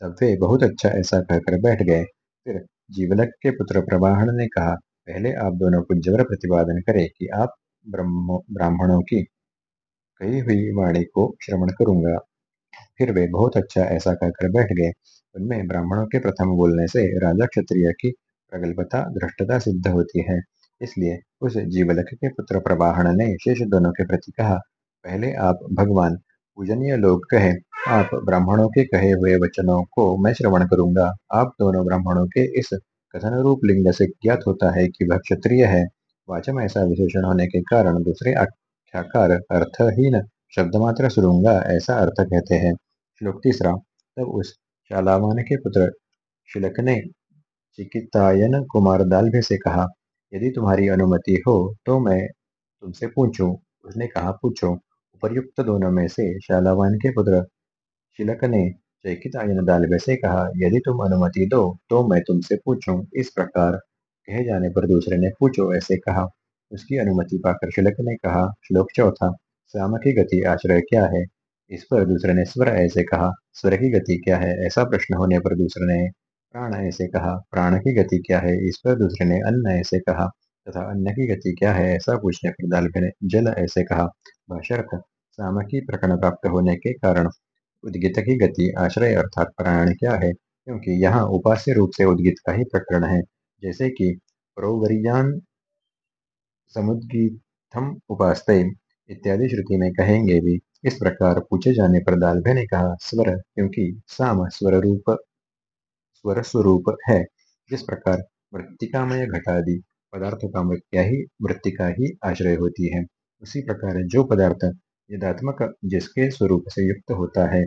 तब वे बहुत अच्छा ऐसा कहकर बैठ गए। फिर जीवलक के पुत्र प्रवाहन ने कहा, पहले आप दोनों पुण्यवर प्रतिपादन करें कि आप ब्राह्मणों की कही हुई वाणी को श्रवण करूँगा। फिर वे बहुत अच्छा ऐसा कहकर बैठ गए। उनमें ब्राह्मणों के प्रथम बोलने से राजा क्षत्रिय की प्रगल्भता दृष्टता सिद्ध होती है। इसलिए उस जीवलक के पुत्र प्रवाहन ने शेष दोनों के प्रति कहा, पहले आप भगवान पूजनीय लोग कहे। आप ब्राह्मणों के कहे हुए वचनों को मैं श्रवण करूँगा। आप दोनों ब्राह्मणों के इस कथन रूप लिंग से ज्ञात होता है कि वह क्षत्रिय है। वाचम ऐसा विशेषण होने के कारण दूसरे आख्याकार अर्थहीन शब्द मात्र सुरूँगा ऐसा अर्थ कहते हैं। श्लोक तीसरा, तब उस शालावान के पुत्र शिलक ने चिकितायन कुमार दालभे से कहा, यदि तुम्हारी अनुमति हो तो मैं तुमसे पूछूँ। उसने कहा, पूछो। उपर्युक्त दोनों में से शालावान के पुत्र शिलक ने चैकितायन दालभे से कहा, यदि तुम अनुमति दो तो मैं तुमसे पूछूँ। इस प्रकार कहे जाने पर दूसरे ने पूछो, ऐसे कहा। उसकी अनुमति पाकर शिलक ने कहा, श्लोक चौथा साम की गति आश्रय क्या है? इस पर दूसरे ने स्वर ऐसे कहा, स्वर की गति क्या है? ऐसा प्रश्न होने पर दूसरे ने प्राण ऐसे कहा, प्राण की गति क्या है? इस पर दूसरे ने अन्न ऐसे कहा, तथा अन्न की गति क्या है? ऐसा पूछने पर दालभ्य ने जल ऐसे कहा भाष्यर्थ साम की प्रकरण प्राप्त होने के कारण उद्गित की गति आश्रय अर्थात प्राण क्या है? क्योंकि यहाँ उपास्य रूप से उद्गित का ही प्रकरण है। जैसे कि प्रोवरियान समुद्गीतम उपास्ते इत्यादि श्रुति में कहेंगे भी, इस प्रकार पूछे जाने पर दालभ्य ने कहा, स्वर, क्योंकि साम स्वर रूप स्वर स्वरूप है। जिस प्रकार मृतिकामय घटादि पदार्थों का मृत्या ही मृतिका ही आश्रय होती है, उसी प्रकार जो पदार्थ यदात्मक जिसके स्वरूप से युक्त होता है,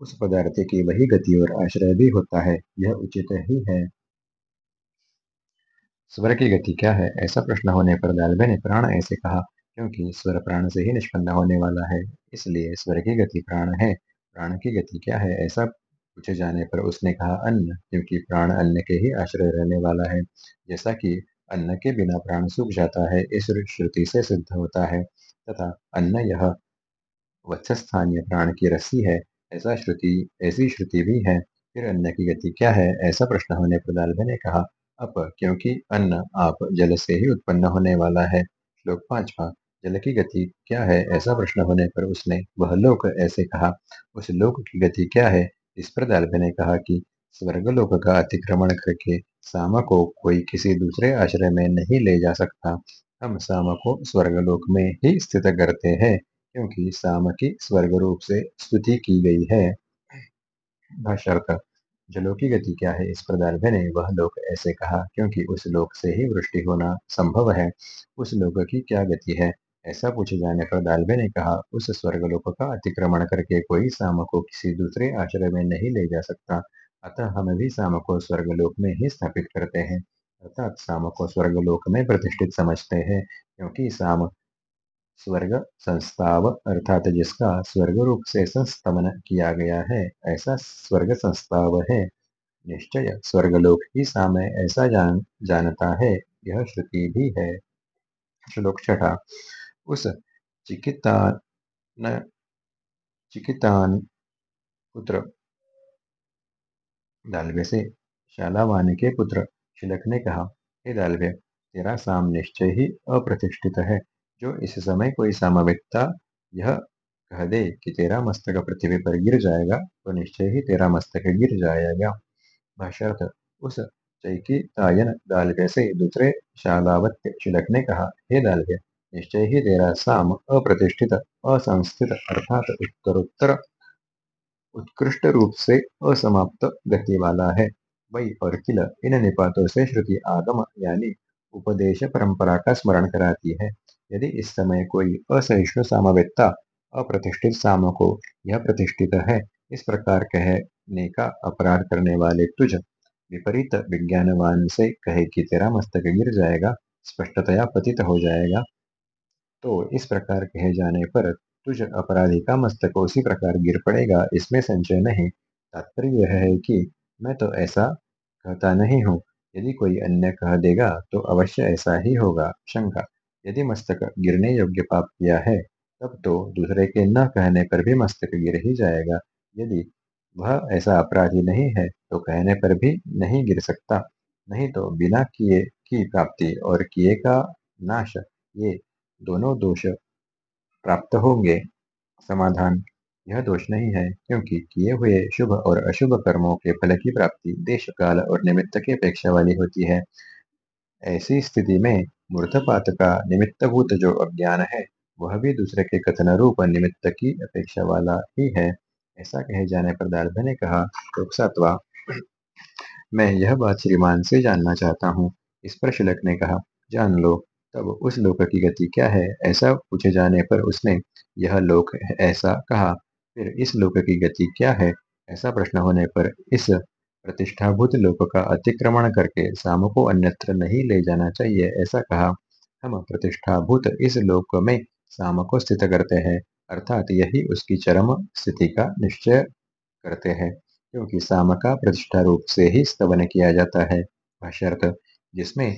उस पदार्थ की वही गति और आश्रय भी होता है, यह उचित ही है। स्वर की गति क्या है? ऐसा प्रश्न होने पर दालभे ने प्राण ऐसे कहा, क्योंकि स्वर प्राण से ही निष्पन्न होने वाला है, इसलिए स्वर की गति प्राण है। प्राण की गति क्या है? ऐसा पूछे जाने पर उसने कहा, अन्न, क्योंकि प्राण अन्न के ही आश्रय रहने वाला है। जैसा कि अन्न के बिना प्राण सूख जाता है, इस श्रुति से सिद्ध होता है। तथा अन्न यह वत्स्थानीय प्राण की रस्सी है। ऐसा श्रुति, ऐसी श्रुति भी है। फिर अन्न की गति क्या है? ऐसा प्रश्न होने पर दालभे ने कहा अप क्योंकि अन्न आप जल से ही उत्पन्न होने वाला है। श्लोक पांचवा, जल की गति क्या है? ऐसा प्रश्न होने पर उसने वह लोक ऐसे कहा, उस लोक की गति क्या है? इस पर दालभे ने कहा कि स्वर्गलोक का अतिक्रमण करके साम को कोई किसी दूसरे आश्रय में नहीं ले जा सकता। हम साम को स्वर्गलोक में ही स्थित करते हैं, क्योंकि साम की स्वर्ग रूप से स्तुति की गई है। जलों की गति क्या है? इस पर दालभे ने वह लोक ऐसे कहा, क्योंकि उस लोक से ही वृष्टि होना संभव है। उस लोक की क्या गति है? ऐसा पूछे जाने पर दालभे ने कहा, उस स्वर्गलोक का अतिक्रमण करके कोई साम को किसी दूसरे आश्रय में नहीं ले जा सकता। अतः हम भी साम को स्वर्गलोक में ही स्थापित करते हैं। अर्थात साम को स्वर्गलोक में प्रतिष्ठित समझते हैं, क्योंकि साम स्वर्ग संस्थाव, अर्थात जिसका स्वर्ग रूप से संस्तमन किया गया है, ऐसा स्वर्ग संस्थाव है। निश्चय, स्वर्गलोक ही सामय ऐसा जान, जानता है, यह श्रुति भी है। श्लोक छठा, उस चिकितान चिकितान पुत्र दालवे से शालावान के पुत्र, शिलक ने कहा, हे दालवे तेरा साम निश्चय ही अप्रतिष्ठित है। जो इस समय कोई सामवेत्ता यह कह दे कि तेरा मस्तक पृथ्वी पर गिर जाएगा तो निश्चय ही तेरा मस्तक गिर जाएगा। भाष्यर्थ, उस चैकितायन दालव्य से दूसरे शालावत्य शिलक ने कहा, हे दालव्य निश्चय ही तेरा साम अप्रतिष्ठित, असंस्थित, अर्थात उत्तरोत्तर, उत्कृष्ट रूप से असमाप्त गति वाला है। वही और किल इन निपातों से श्रुति आगम, यानी उपदेश परंपरा का स्मरण कराती है। यदि इस समय कोई असहिष्णु सामवेत्ता अप्रतिष्ठित साम को यह प्रतिष्ठित है, इस प्रकार कहने का अपराध करने वाले तुझ विपरीत विज्ञानवान से कहे कि तेरा मस्तक गिर जाएगा, स्पष्टतया पतित हो जाएगा। तो इस प्रकार कहे जाने पर तुझ अपराधी का मस्तक उसी प्रकार गिर पड़ेगा, इसमें संचय नहीं। तात्पर्य यह है कि मैं तो ऐसा कहता नहीं हूँ। यदि कोई अन्य कह देगा तो अवश्य ऐसा ही होगा, शंका। यदि मस्तक गिरने योग्य पाप किया है, तब तो दूसरे के न कहने पर भी मस्तक गिर ही जाएगा। यदि वह ऐसा अपराधी नहीं है तो कहने पर भी नहीं गिर सकता। नहीं तो बिना किए की प्राप्ति और किए का नाश, ये दोनों दोष प्राप्त होंगे। समाधान, यह दोष नहीं है, क्योंकि किए हुए शुभ और अशुभ कर्मों के फल की प्राप्ति देश काल और निमित्त की अपेक्षा वाली होती है। ऐसी स्थिति में मूर्तपात का निमित्तभूत जो अज्ञान है, वह भी दूसरे के कथन रूप निमित्त की अपेक्षा वाला ही है। ऐसा कहे जाने पर दालभ ने कहा लोकसात्वा मैं यह बात श्रीमान से जानना चाहता हूँ। इस पर शिलक ने कहा, जान लो, तब उस लोक की गति क्या है? ऐसा पूछे जाने पर उसने, यह लोक ऐसा कहा, फिर इस लोक की गति क्या है? ऐसा प्रश्न होने पर इस प्रतिष्ठाभूत लोक का अतिक्रमण करके साम को अन्यत्र नहीं ले जाना चाहिए, ऐसा कहा। हम प्रतिष्ठाभूत इस लोक में साम को स्थित करते हैं, अर्थात यही उसकी चरम स्थिति का निश्चय करते हैं, क्योंकि साम का प्रतिष्ठा रूप से ही स्तवन किया जाता है। भाष्यर्थ, जिसमें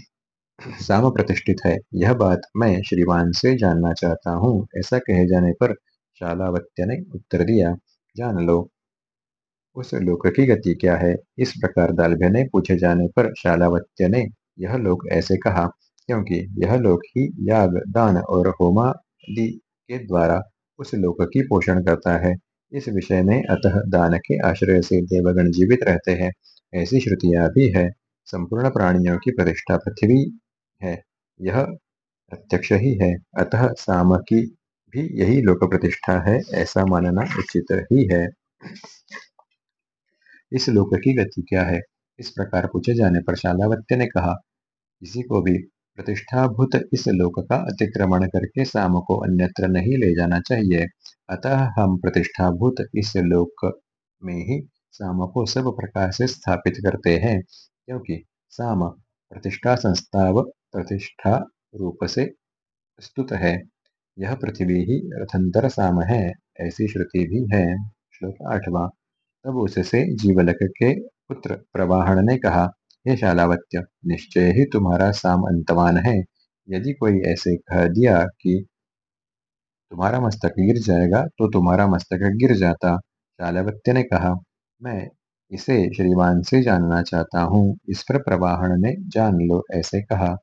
साम प्रतिष्ठित है, यह बात मैं श्रीमान से जानना चाहता हूँ, ऐसा कहे जाने पर शालावत्य ने उत्तर दिया, जान लो। उस लोक की गति क्या है? इस प्रकार दालभ्य ने पूछे जाने पर शालावत्य ने यह लोक ऐसे कहा, क्योंकि यह लोक ही याग, दान और होमादि के द्वारा उस लोक की पोषण करता है। इस विषय में अतः दान के आश्रय से देवगण जीवित रहते हैं। ऐसी श्रुतियाँ भी है। संपूर्ण प्राणियों की प्रतिष्ठा पृथ्वी है। यह प्रत्यक्ष ही है। अतः साम की भी यही लोक प्रतिष्ठा है, ऐसा मानना उचित ही है। इस लोक की गति क्या है? इस प्रकार पूछे जाने पर शालावत्य ने कहा, किसी को भी प्रतिष्ठाभूत इस लोक का अतिक्रमण करके साम को अन्यत्र नहीं ले जाना चाहिए। अतः हम प्रतिष्ठाभूत इस लोक में ही साम को सब प्रकार से स्थापित करते हैं, क्योंकि साम प्रतिष्ठा संस्थाव प्रतिष्ठा रूप से स्तुत है। यह पृथ्वी ही रथंतर साम है, ऐसी श्रुति भी है। श्लोक आठवां। तब उससे जीवलक के पुत्र प्रवाहन ने कहा, हे शालावत्य, निश्चय ही तुम्हारा साम अंतवान है। यदि कोई ऐसे कह दिया कि तुम्हारा मस्तक गिर जाएगा तो तुम्हारा मस्तक गिर जाता। शालावत्य ने कहा, मैं इसे श्रीमान से जानना चाहता हूँ। इस पर प्रवाहन ने जान लो, ऐसे कहा।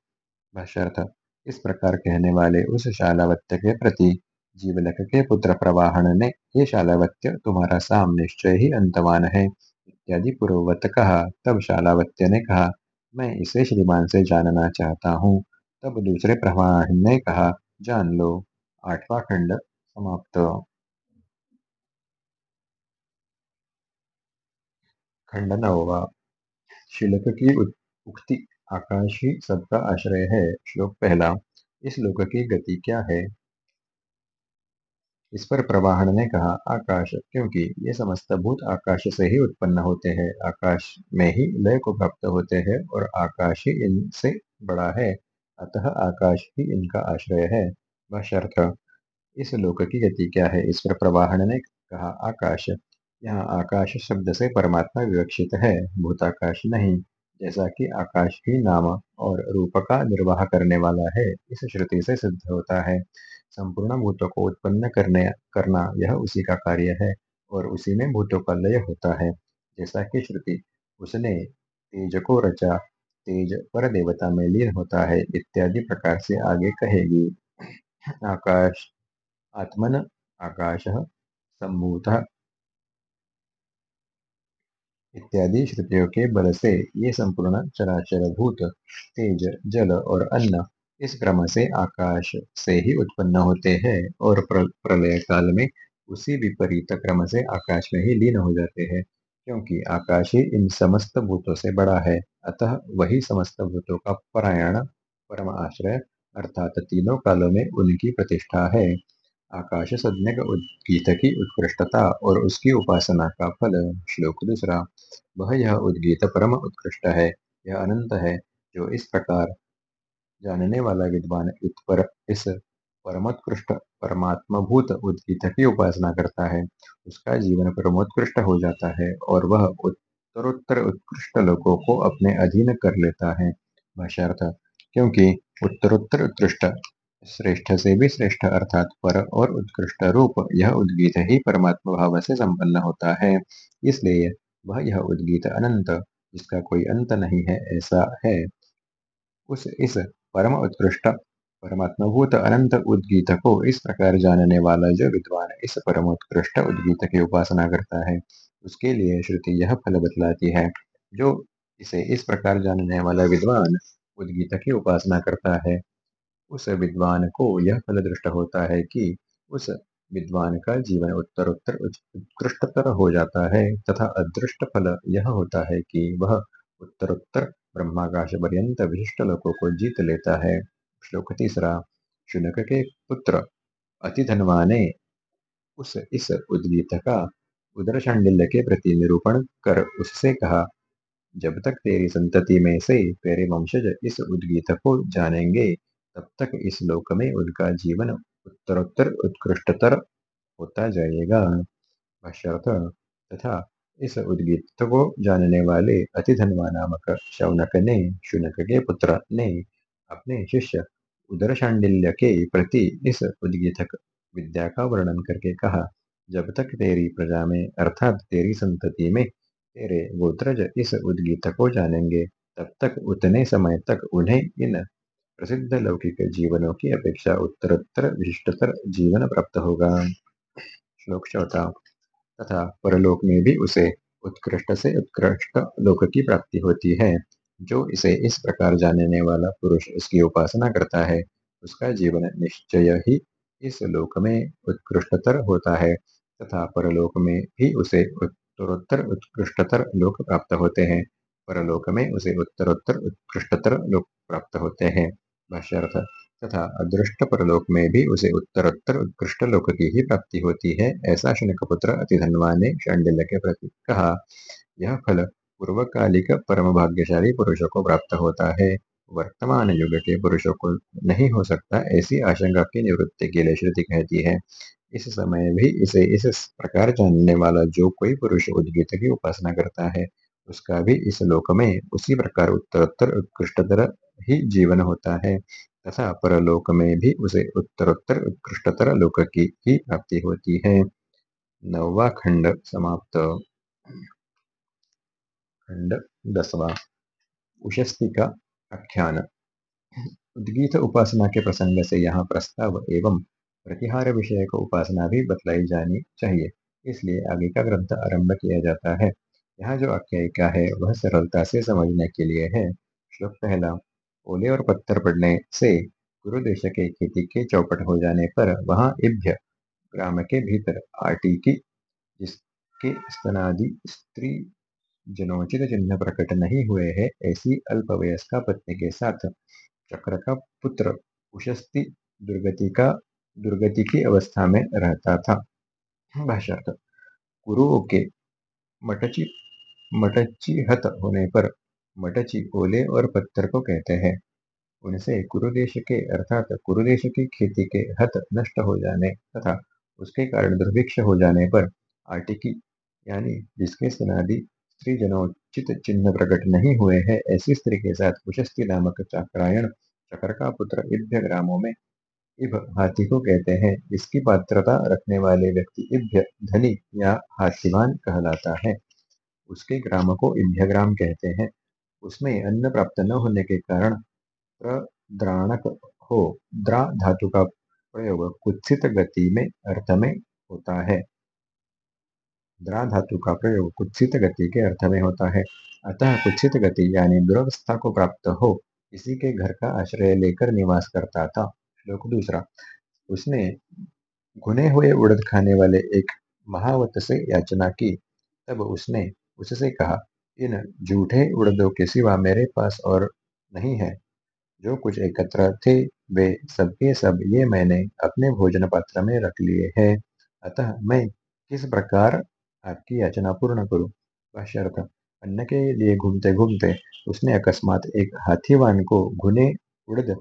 भाष्यर्थ इस प्रकार कहने वाले उस शालावत्य के प्रति जीवलक के पुत्र प्रवाहन ने ये शालावत्य तुम्हारा साम निश्चय ही अंतवान है। इत्यादि पूर्ववत कहा तब शालावत्य ने कहा, मैं इसे श्रीमान से जानना चाहता हूँ। तब दूसरे प्रवाहन ने कहा, जान लो। आठवां खंड, समाप्त। खंड नववा शिलक की उक्ति आकाश सबका आश्रय है। श्लोक पहला। इस लोक की गति क्या है? इस पर प्रवाहन ने कहा, आकाश, क्योंकि ये समस्त भूत आकाश से ही उत्पन्न होते हैं। आकाश में ही लय को प्राप्त होते हैं और आकाश ही इनसे बड़ा है। अतः आकाश ही इनका आश्रय है। वह शर्त, इस लोक की गति क्या है? इस पर प्रवाहन ने कहा, आकाश, यहाँ आकाश शब्द से परमात्मा विवक्षित है। भूताकाश नहीं, जैसा कि आकाश ही नाम और रूप का निर्वाह करने वाला है, इस श्रुति से सिद्ध होता है। संपूर्ण भूतों को उत्पन्न करने, करना यह उसी का कार्य है और उसी में भूतों का लय होता है। जैसा कि श्रुति, उसने तेज को रचा, तेज पर देवता में लीन होता है, इत्यादि प्रकार से आगे कहेगी। आकाश, आत्मन, आकाश, सम्भूत इत्यादि श्रुतियों के बल से ये संपूर्ण चराचर भूत, तेज, जल और अन्न इस क्रम से आकाश से ही उत्पन्न होते हैं और प्रलय काल में उसी विपरीत क्रम से आकाश में ही लीन हो जाते हैं, क्योंकि आकाश ही इन समस्त भूतों से बड़ा है। अतः वही समस्त भूतों का परायण परम आश्रय अर्थात तीनों कालों में उनकी प्रतिष्ठा है। आकाश सज्ञक उद्गीत की उत्कृष्टता और उसकी उपासना का फल श्लोक दूसरा। वह यह उद्गीत परम उत्कृष्ट है, यह अनंत है, जो इस प्रकार जानने वाला विद्वान पर, इस परमोत्कृष्ट परमात्मभूत उद्गीत की उपासना करता है। उसका जीवन परमोत्कृष्ट हो जाता है और वह उत्तरोत्तर उत्कृष्ट लोगों को अपने अधीन कर लेता है। भाष्यार्थ, क्योंकि उत्तरोत्तर उत्कृष्ट श्रेष्ठ से भी श्रेष्ठ अर्थात पर और उत्कृष्ट रूप, यह उद्गीत ही परमात्मा भाव से संपन्न होता है। इसलिए वह यह उद्गीत अनंत, जिसका कोई अंत नहीं है, ऐसा है। उस, इस परम उत्कृष्ट, परमात्मभूत अनंत उद्गीत को इस प्रकार जानने वाला जो विद्वान इस परम उत्कृष्ट उद्गीत की उपासना करता है, उसके लिए श्रुति यह फल बतलाती है। जो इसे इस प्रकार जानने वाला विद्वान उद्गीत की उपासना करता है, उस विद्वान को यह फल दृष्ट होता है कि उस विद्वान का जीवन उत्तर उत्तर उत्कृष्टतर हो जाता है, तथा अदृष्ट फल यह होता है कि वह उत्तरोत्तर ब्रह्माकाश पर्यंत विशिष्ट लोकों को जीत लेता है। श्लोक तीसरा शुनक के पुत्र अति धनवाने उस इस उद्गीत का उदर शांडिल्य के प्रति निरूपण कर उससे कहा, जब तक तेरी संतति में से तेरे वंशज इस उद्गीत को जानेंगे, तब तक इस लोक में उनका जीवन उत्तरोत्तर उत्कृष्टतर होता जाएगा। तथा इस उद्गीत को जानने वाले नामक शौनक ने शुनक के पुत्र ने अपने शिष्य उदरशांडिल्य के प्रति इस उद्गीतक विद्या का वर्णन करके कहा जब तक तेरी प्रजा में अर्थात तेरी संतति में तेरे गोत्रज इस उद्गीत को जानेंगे तब तक उतने समय तक उन्हें इन प्रसिद्ध लौकिक जीवनों की अपेक्षा उत्तरोत्तर विशिष्टतर जीवन प्राप्त होगा श्लोक चौथा तथा परलोक में भी उसे उत्कृष्ट से उत्कृष्ट लोक की प्राप्ति होती है। जो इसे इस प्रकार जानने वाला पुरुष इसकी उपासना करता है, उसका जीवन निश्चय ही इस लोक में उत्कृष्टतर होता है तथा परलोक में भी उसे उत्तरोत्तर उत्कृष्टतर लोक प्राप्त होते हैं। परलोक में उसे उत्तरोत्तर उत्कृष्टतर लोक प्राप्त होते हैं। भाष्यार्थ तथा अदृष्ट परलोक में भी उसे उत्तरोत्तर उत्कृष्ट लोक की ही प्राप्ति होती है, ऐसा शनकपुत्र अतिधनवा ने शांडिल्य के प्रति कहा। यह फल पूर्वकालिक परम भाग्यशाली पुरुषों को प्राप्त होता है। वर्तमान युग के पुरुषों को नहीं हो सकता ऐसी आशंका की निवृत्ति के लिए श्रुति कहती है। इस समय भी इसे इस प्रकार जानने वाला जो कोई पुरुष उद्गीत की उपासना करता है, उसका भी इस लोक में उसी प्रकार उत्तरोत्तर उत्कृष्टतर ही जीवन होता है। तथा परलोक में भी उसे उत्तरोत्तर, उत्कृष्टतर लोक की ही प्राप्ति होती है। नववा खंड समाप्त। खंड दसवा। उशस्ति का आख्यान। उद्गीत उपासना के प्रसंग से यहाँ प्रस्ताव एवं प्रतिहार विषय को उपासना भी बतलाई जानी चाहिए, इसलिए आगे का ग्रंथ आरंभ किया जाता है। यहाँ जो आख्यायिका है, वह सरलता से समझने के लिए है। श्लोक पहला। ओले और पत्थर पड़ने से गुरु देश के खेती के चौपट हो जाने पर वहाँ इभ्य ग्राम के भीतर आटी की, जिसके स्तनादि स्त्री जनोचित चिन्ह प्रकट नहीं हुए हैं, ऐसी अल्पवयस्का पत्नी के साथ चक्र का पुत्र उशस्ति दुर्गति का, दुर्गति की अवस्था में रहता था। भाषार्थ कुरुओं के मटची मटची हत होने पर मटची ओले और पत्थर को कहते हैं। उनसे कुरुदेश के, अर्थात कुरुदेश की खेती के हत नष्ट हो जाने तथा उसके कारण दुर्भिक्ष हो जाने पर आटिकी, यानी जिसके स्नादि स्त्री जनोचित चिन्ह प्रकट नहीं हुए हैं, ऐसी स्त्री के साथ कुशस्ती नामक चाक्रायण, चक्र का पुत्र इभ्य ग्रामों में इभ हाथी को कहते हैं। इसकी पात्रता रखने वाले व्यक्ति इभ्य धनी या हाथीवान कहलाता है। उसके ग्राम को इभ्य ग्राम कहते हैं। उसमें अन्न प्राप्त न होने के कारण प्रद्राणक हो, द्रा धातु का प्रयोग कुत्सित गति में, अर्थ में होता है। द्रा धातु का प्रयोग कुत्सित गति के अर्थ में होता है। अतः कुत्सित गति यानी दुर्वस्था को प्राप्त हो, इसी के घर का आश्रय लेकर निवास करता था। श्लोक दूसरा, उसने घुने हुए उड़द खाने वाले एक महावत से याचना की। तब उसने उससे कहा इन झूठे उड़दों के सिवा मेरे पास और नहीं है। जो कुछ एकत्र थे, वे सबके सब ये मैंने अपने भोजन पात्र में रख लिए हैं। अतः मैं किस प्रकार आपकी याचना पूर्ण करूँ? भाष्यर्थ अन्न के लिए घूमते घूमते उसने अकस्मात एक हाथीवान को घुने उड़द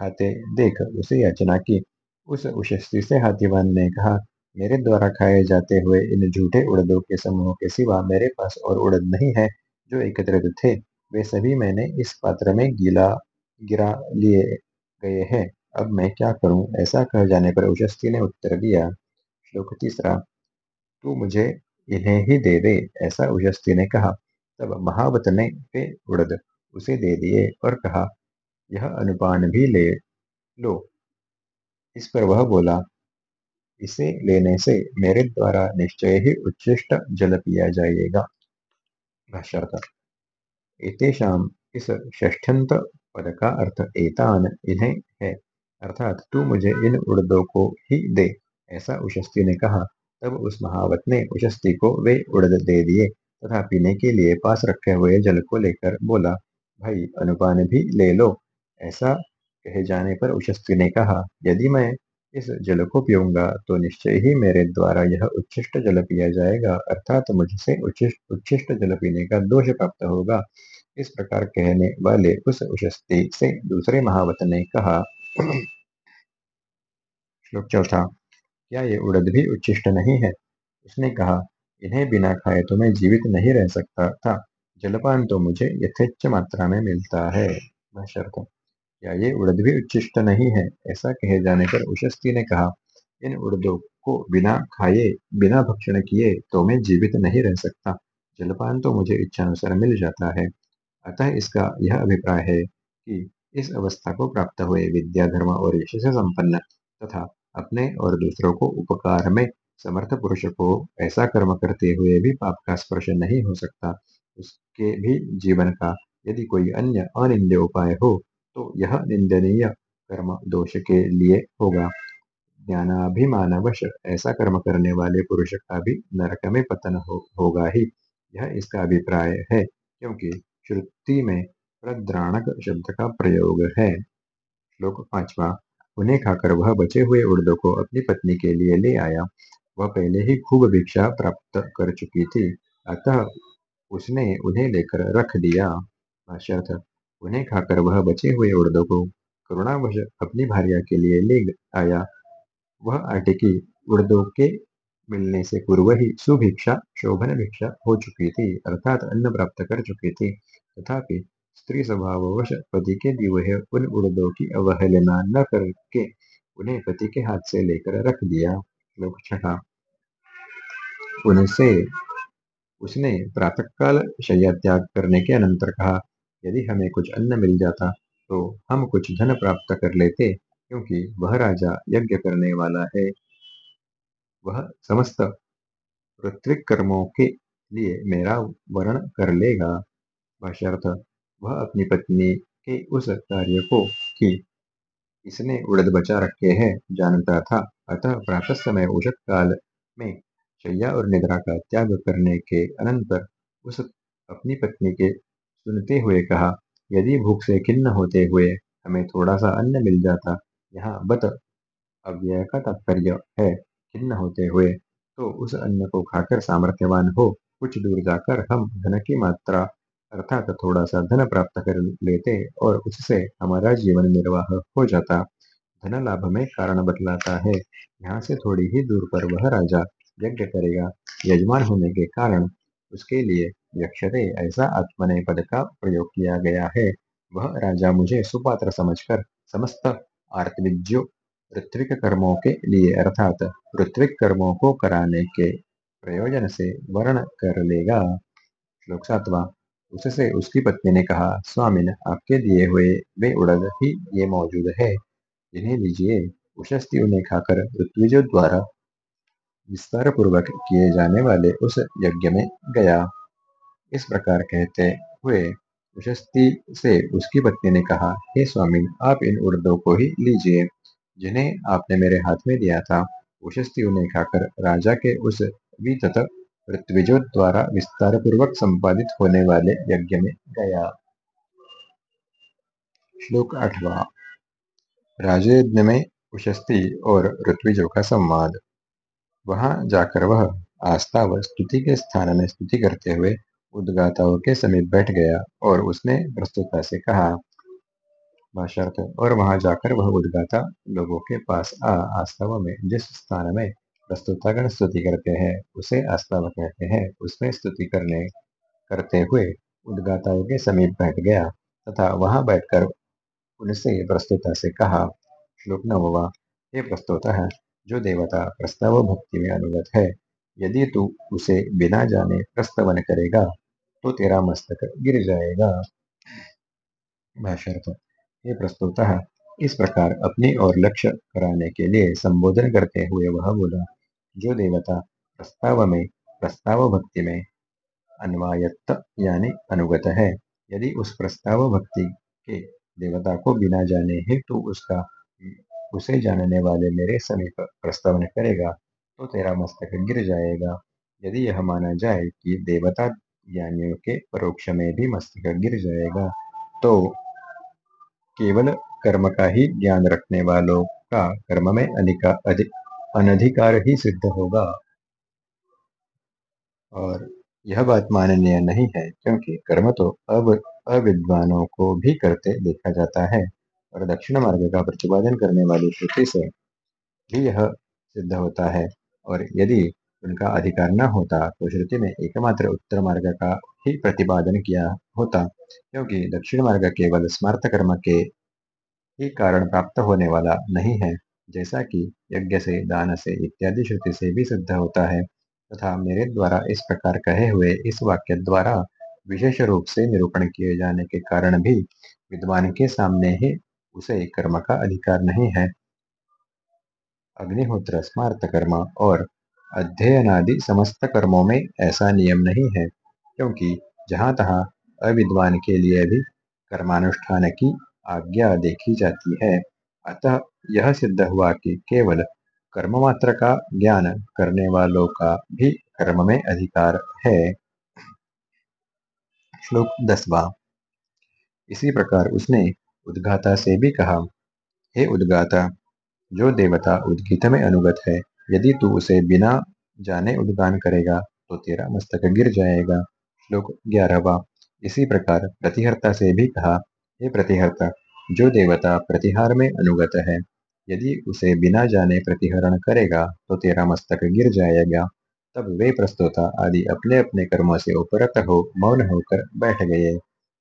खाते देख उसे याचना की। उस उशस्ती से हाथीवान ने कहा, मेरे द्वारा खाए जाते हुए इन झूठे उड़दों के समूह के सिवा मेरे पास और उड़द नहीं है। जो एकत्रित थे, वे सभी मैंने इस पात्र में गीला, गिरा लिए गए हैं। अब मैं क्या करूँ? ऐसा कह जाने पर उशस्ती ने उत्तर दिया, श्लोक तीसरा, तू मुझे इन्हें ही दे दे, ऐसा उशस्ती ने कहा। तब महावत ने वे उड़द उसे दे दिए और कहा, यह अनुपान भी ले लो। इस पर वह बोला, इसे लेने से मेरे द्वारा निश्चय ही उच्छिष्ट जल पिया जाएगा। भाष्यार्थ। एतेषाम इस षष्ठ्यंत पद का अर्थ एतान इन्हें है। अर्थात तू मुझे इन उड़दों को ही दे। ऐसा उशस्ती ने कहा। तब उस महावत ने उशस्ती को वे उड़द दे दिए। तथा पीने के लिए पास रखे हुए जल को लेकर बोला, भाई, अनुपान भी ले लो। ऐसा कहे जाने पर उशस्ती ने कहा, यदि मैं इस जल को पीऊँगा तो निश्चय ही मेरे द्वारा यह उच्छिष्ट जल पिया जाएगा, अर्थात मुझसे उच्छिष्ट उच्छिष्ट जल पीने का दोष प्राप्त होगा। इस प्रकार कहने वाले उस उशस्ती से दूसरे महावत ने कहा, श्लोक चौथा, क्या ये उड़द भी उच्छिष्ट नहीं है? उसने कहा, इन्हें बिना खाए तो मैं जीवित नहीं रह सकता था। जलपान तो मुझे यथेच्छ मात्रा में मिलता है। क्या ये उड़द भी उच्छिष्ट नहीं है? ऐसा कहे जाने पर उशस्ती ने कहा, इन उड़दों को बिना खाए, बिना भक्षण किए तो मैं जीवित नहीं रह सकता। जलपान तो मुझे इच्छानुसार मिल जाता है। अतः इसका यह अभिप्राय है कि इस अवस्था को प्राप्त हुए विद्या, धर्म और यश से संपन्न तथा अपने और दूसरों को उपकार में समर्थ पुरुष को ऐसा कर्म करते हुए भी पाप का स्पर्श नहीं हो सकता। उसके भी जीवन का यदि कोई अन्य अनिंद्य उपाय हो तो यह निंदनीय कर्म दोष के लिए होगा। ज्ञानाभिमानवश ऐसा कर्म करने वाले पुरुष का भी नरक में पतन हो, होगा ही। यह इसका अभिप्राय है क्योंकि श्रुति में प्रद्राणक शब्द का प्रयोग है। श्लोक पांचवा उन्हें खाकर वह बचे हुए उर्दों को अपनी पत्नी के लिए ले आया। वह पहले ही खूब भिक्षा प्राप्त कर चुकी थी अतः उसने उन्हें लेकर रख दिया। उन्हें खाकर वह बचे हुए उर्दों को करुणावश अपनी भार्या के लिए ले आया। वह अटिकी उर्दों के मिलने से पूर्व ही सुभिक्षा, शोभन भिक्षा हो चुकी थी, अर्थात अन्न प्राप्त कर चुकी थी। तथापि स्त्री स्वभाववश पति के दिए उन उर्दों की अवहेलना न करके उन्हें पति के हाथ से लेकर रख दिया। छठा। उनसे, उसने प्रातःकाल शैया त्याग करने के अनंतर कहा यदि हमें कुछ अन्न मिल जाता तो हम कुछ धन प्राप्त कर लेते, क्योंकि वह राजा यज्ञ करने वाला है। वह समस्त ऋत्विक कर्मों के लिए मेरा वर्ण कर लेगा। भाष्यार्थ, वह अपनी पत्नी के उस कार्य को कि इसने उड़द बचा रखे हैं, जानता था। अतः प्रातः समय उषक काल में शैया और निद्रा का त्याग करने के अनंतर उस अपनी पत्नी के सुनते हुए कहा, यदि भूख से खिन्न होते हुए हमें थोड़ा सा अन्न मिल जाता, यहाँ बत अव्यय का तात्पर्य है, खिन्न होते हुए तो उस अन्न को खाकर सामर्थ्यवान हो। कुछ दूर जाकर हम धन की मात्रा, अर्थात थोड़ा सा धन प्राप्त कर लेते और उससे हमारा जीवन निर्वाह हो जाता। धन लाभ में कारण बतलाता है। यहाँ से थोड़ी ही दूर पर वह राजा यज्ञ करेगा। यजमान होने के कारण उसके लिए यक्षते ऐसा आत्मने पद का प्रयोग किया गया है। वह राजा मुझे सुपात्र समझकर समस्त आर्तविज्यो ऋत्विक कर्मों के लिए, अर्थात ऋत्विक कर्मों को कराने के प्रयोजन से वर्ण कर लेगा। श्लोक सातवा, उससे उसकी पत्नी ने कहा, स्वामिन, आपके दिए हुए वे उड़द ही ये मौजूद है। इन्हें लीजिए। उशस्ती उन्हें खाकर ऋत्विजों द्वारा विस्तार पूर्वक किए जाने वाले उस यज्ञ में गया। इस प्रकार कहते हुए से उसकी पत्नी ने कहा, हे स्वामी, आप इन उर्दों को ही लीजिए, जिन्हें आपने मेरे हाथ में दिया था। उशस्ती उन्हें खाकर राजा के उस ऋत्विजों द्वारा विस्तार पूर्वक संपादित होने वाले यज्ञ में गया। श्लोक आठवा। राजयज्ञ में उशस्ती और ऋत्विजों का संवाद। वहाँ जाकर वह आस्था व स्तुति के स्थान में स्तुति करते हुए उद्गाताओं के समीप बैठ गया और उसने प्रस्तुता से कहा और वहाँ जाकर वह उद्गाता लोगों के पास आ आस्ताव में, जिस स्थान में प्रस्तुतागण स्तुति करते हैं, उसे आस्ताव कहते हैं। उसमें स्तुति करने, करते हुए उद्गाताओं के समीप बैठ गया तथा वहाँ बैठकर उनसे प्रस्तुता से कहा, श्लोक नववा हे प्रस्तुता है, जो देवता प्रस्ताव भक्ति में अनुगत है, यदि तू उसे बिना जाने प्रस्तवन करेगा तो तेरा मस्तक गिर जाएगा। ये प्रस्तुत इस प्रकार अपनी और लक्ष्य कराने के लिए संबोधन करते हुए वह बोला, जो देवता प्रस्ताव में, प्रस्ताव भक्ति में अन्वायत्त यानी अनुगत है, यदि उस प्रस्ताव भक्ति के देवता को बिना जाने हेतु तो उसका, उसे जानने वाले मेरे समीप प्रस्तावन करेगा तो तेरा मस्तक गिर जाएगा। यदि यह माना जाए कि देवता ज्ञानियों के परोक्ष में भी मस्तिष्क गिर जाएगा। तो केवल कर्म का ही ज्ञान रखने वालों का कर्म में अनिका अनधिकार ही सिद्ध होगा। और यह बात माननीय नहीं है, क्योंकि कर्म तो अब अविद्वानों को भी करते देखा जाता है और दक्षिण मार्ग का प्रतिपादन करने वाली श्रुति से भी यह सिद्ध होता है। और यदि उनका अधिकार न होता तो श्रुति में एकमात्र उत्तर मार्ग का ही प्रतिपादन किया होता, क्योंकि दक्षिण मार्ग केवल स्मार्थ कर्म के ही कारण प्राप्त होने वाला नहीं है, जैसा कि यज्ञ से, दान से इत्यादि श्रुति से भी सिद्ध होता है, तथा मेरे द्वारा इस प्रकार कहे हुए इस वाक्य द्वारा विशेष रूप से निरूपण किए जाने के कारण भी विद्वान के सामने ही उसे कर्म का अधिकार नहीं है। अग्निहोत्र स्मार्त कर्म और अध्ययनादि समस्त कर्मों में ऐसा नियम नहीं है, क्योंकि जहाँ तहां अविद्वान के लिए भी कर्मानुष्ठान की आज्ञा देखी जाती है। अतः यह सिद्ध हुआ कि केवल कर्म मात्र का ज्ञान करने वालों का भी कर्म में अधिकार है। श्लोक दसवा। इसी प्रकार उसने उद्गाता से भी कहा, हे उद्गाता, जो देवता उद्गीत में अनुगत है यदि तू उसे बिना जाने उद्गान करेगा तो तेरा मस्तक गिर जाएगा। श्लोक ग्यारहवा। इसी प्रकार प्रतिहर्ता से भी कहा, हे प्रतिहर्ता, जो देवता प्रतिहार में अनुगत है, यदि उसे बिना जाने प्रतिहरण करेगा तो तेरा मस्तक गिर जाएगा तब वे प्रस्तोता आदि अपने अपने कर्मों से उपरत हो, मौन होकर बैठ गए।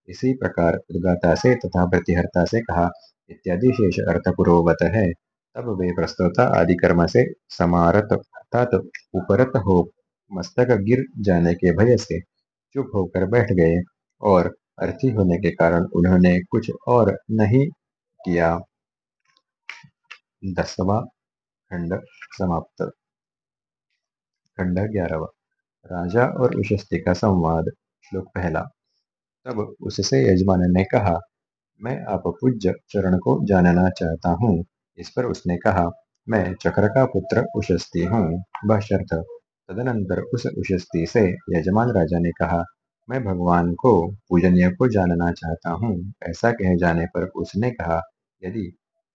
इसी प्रकार उद्गाता से तथा प्रतिहर्ता से कहा, इत्यादि शेष अर्थ पूर्ववत है। तब वे प्रस्तोता आदि कर्म से समारत अर्थात उपरत हो मस्तक गिर जाने के भय से चुप होकर बैठ गए और अर्थी होने के कारण उन्होंने कुछ और नहीं किया। दसवा खंड समाप्त। खंड ग्यारहवा। राजा और उशस्ती का संवाद, श्लोक पहला। तब उससे यजमान ने कहा, मैं आप पूज्य चरण को जानना चाहता हूँ। इस पर उसने कहा, मैं चक्र का पुत्र उशस्ती हूँ। बशर्थ तदनंतर उस उशस्ती से यजमान राजा ने कहा, मैं भगवान को, पूजनीय को जानना चाहता हूँ। ऐसा कहे जाने पर उसने कहा, यदि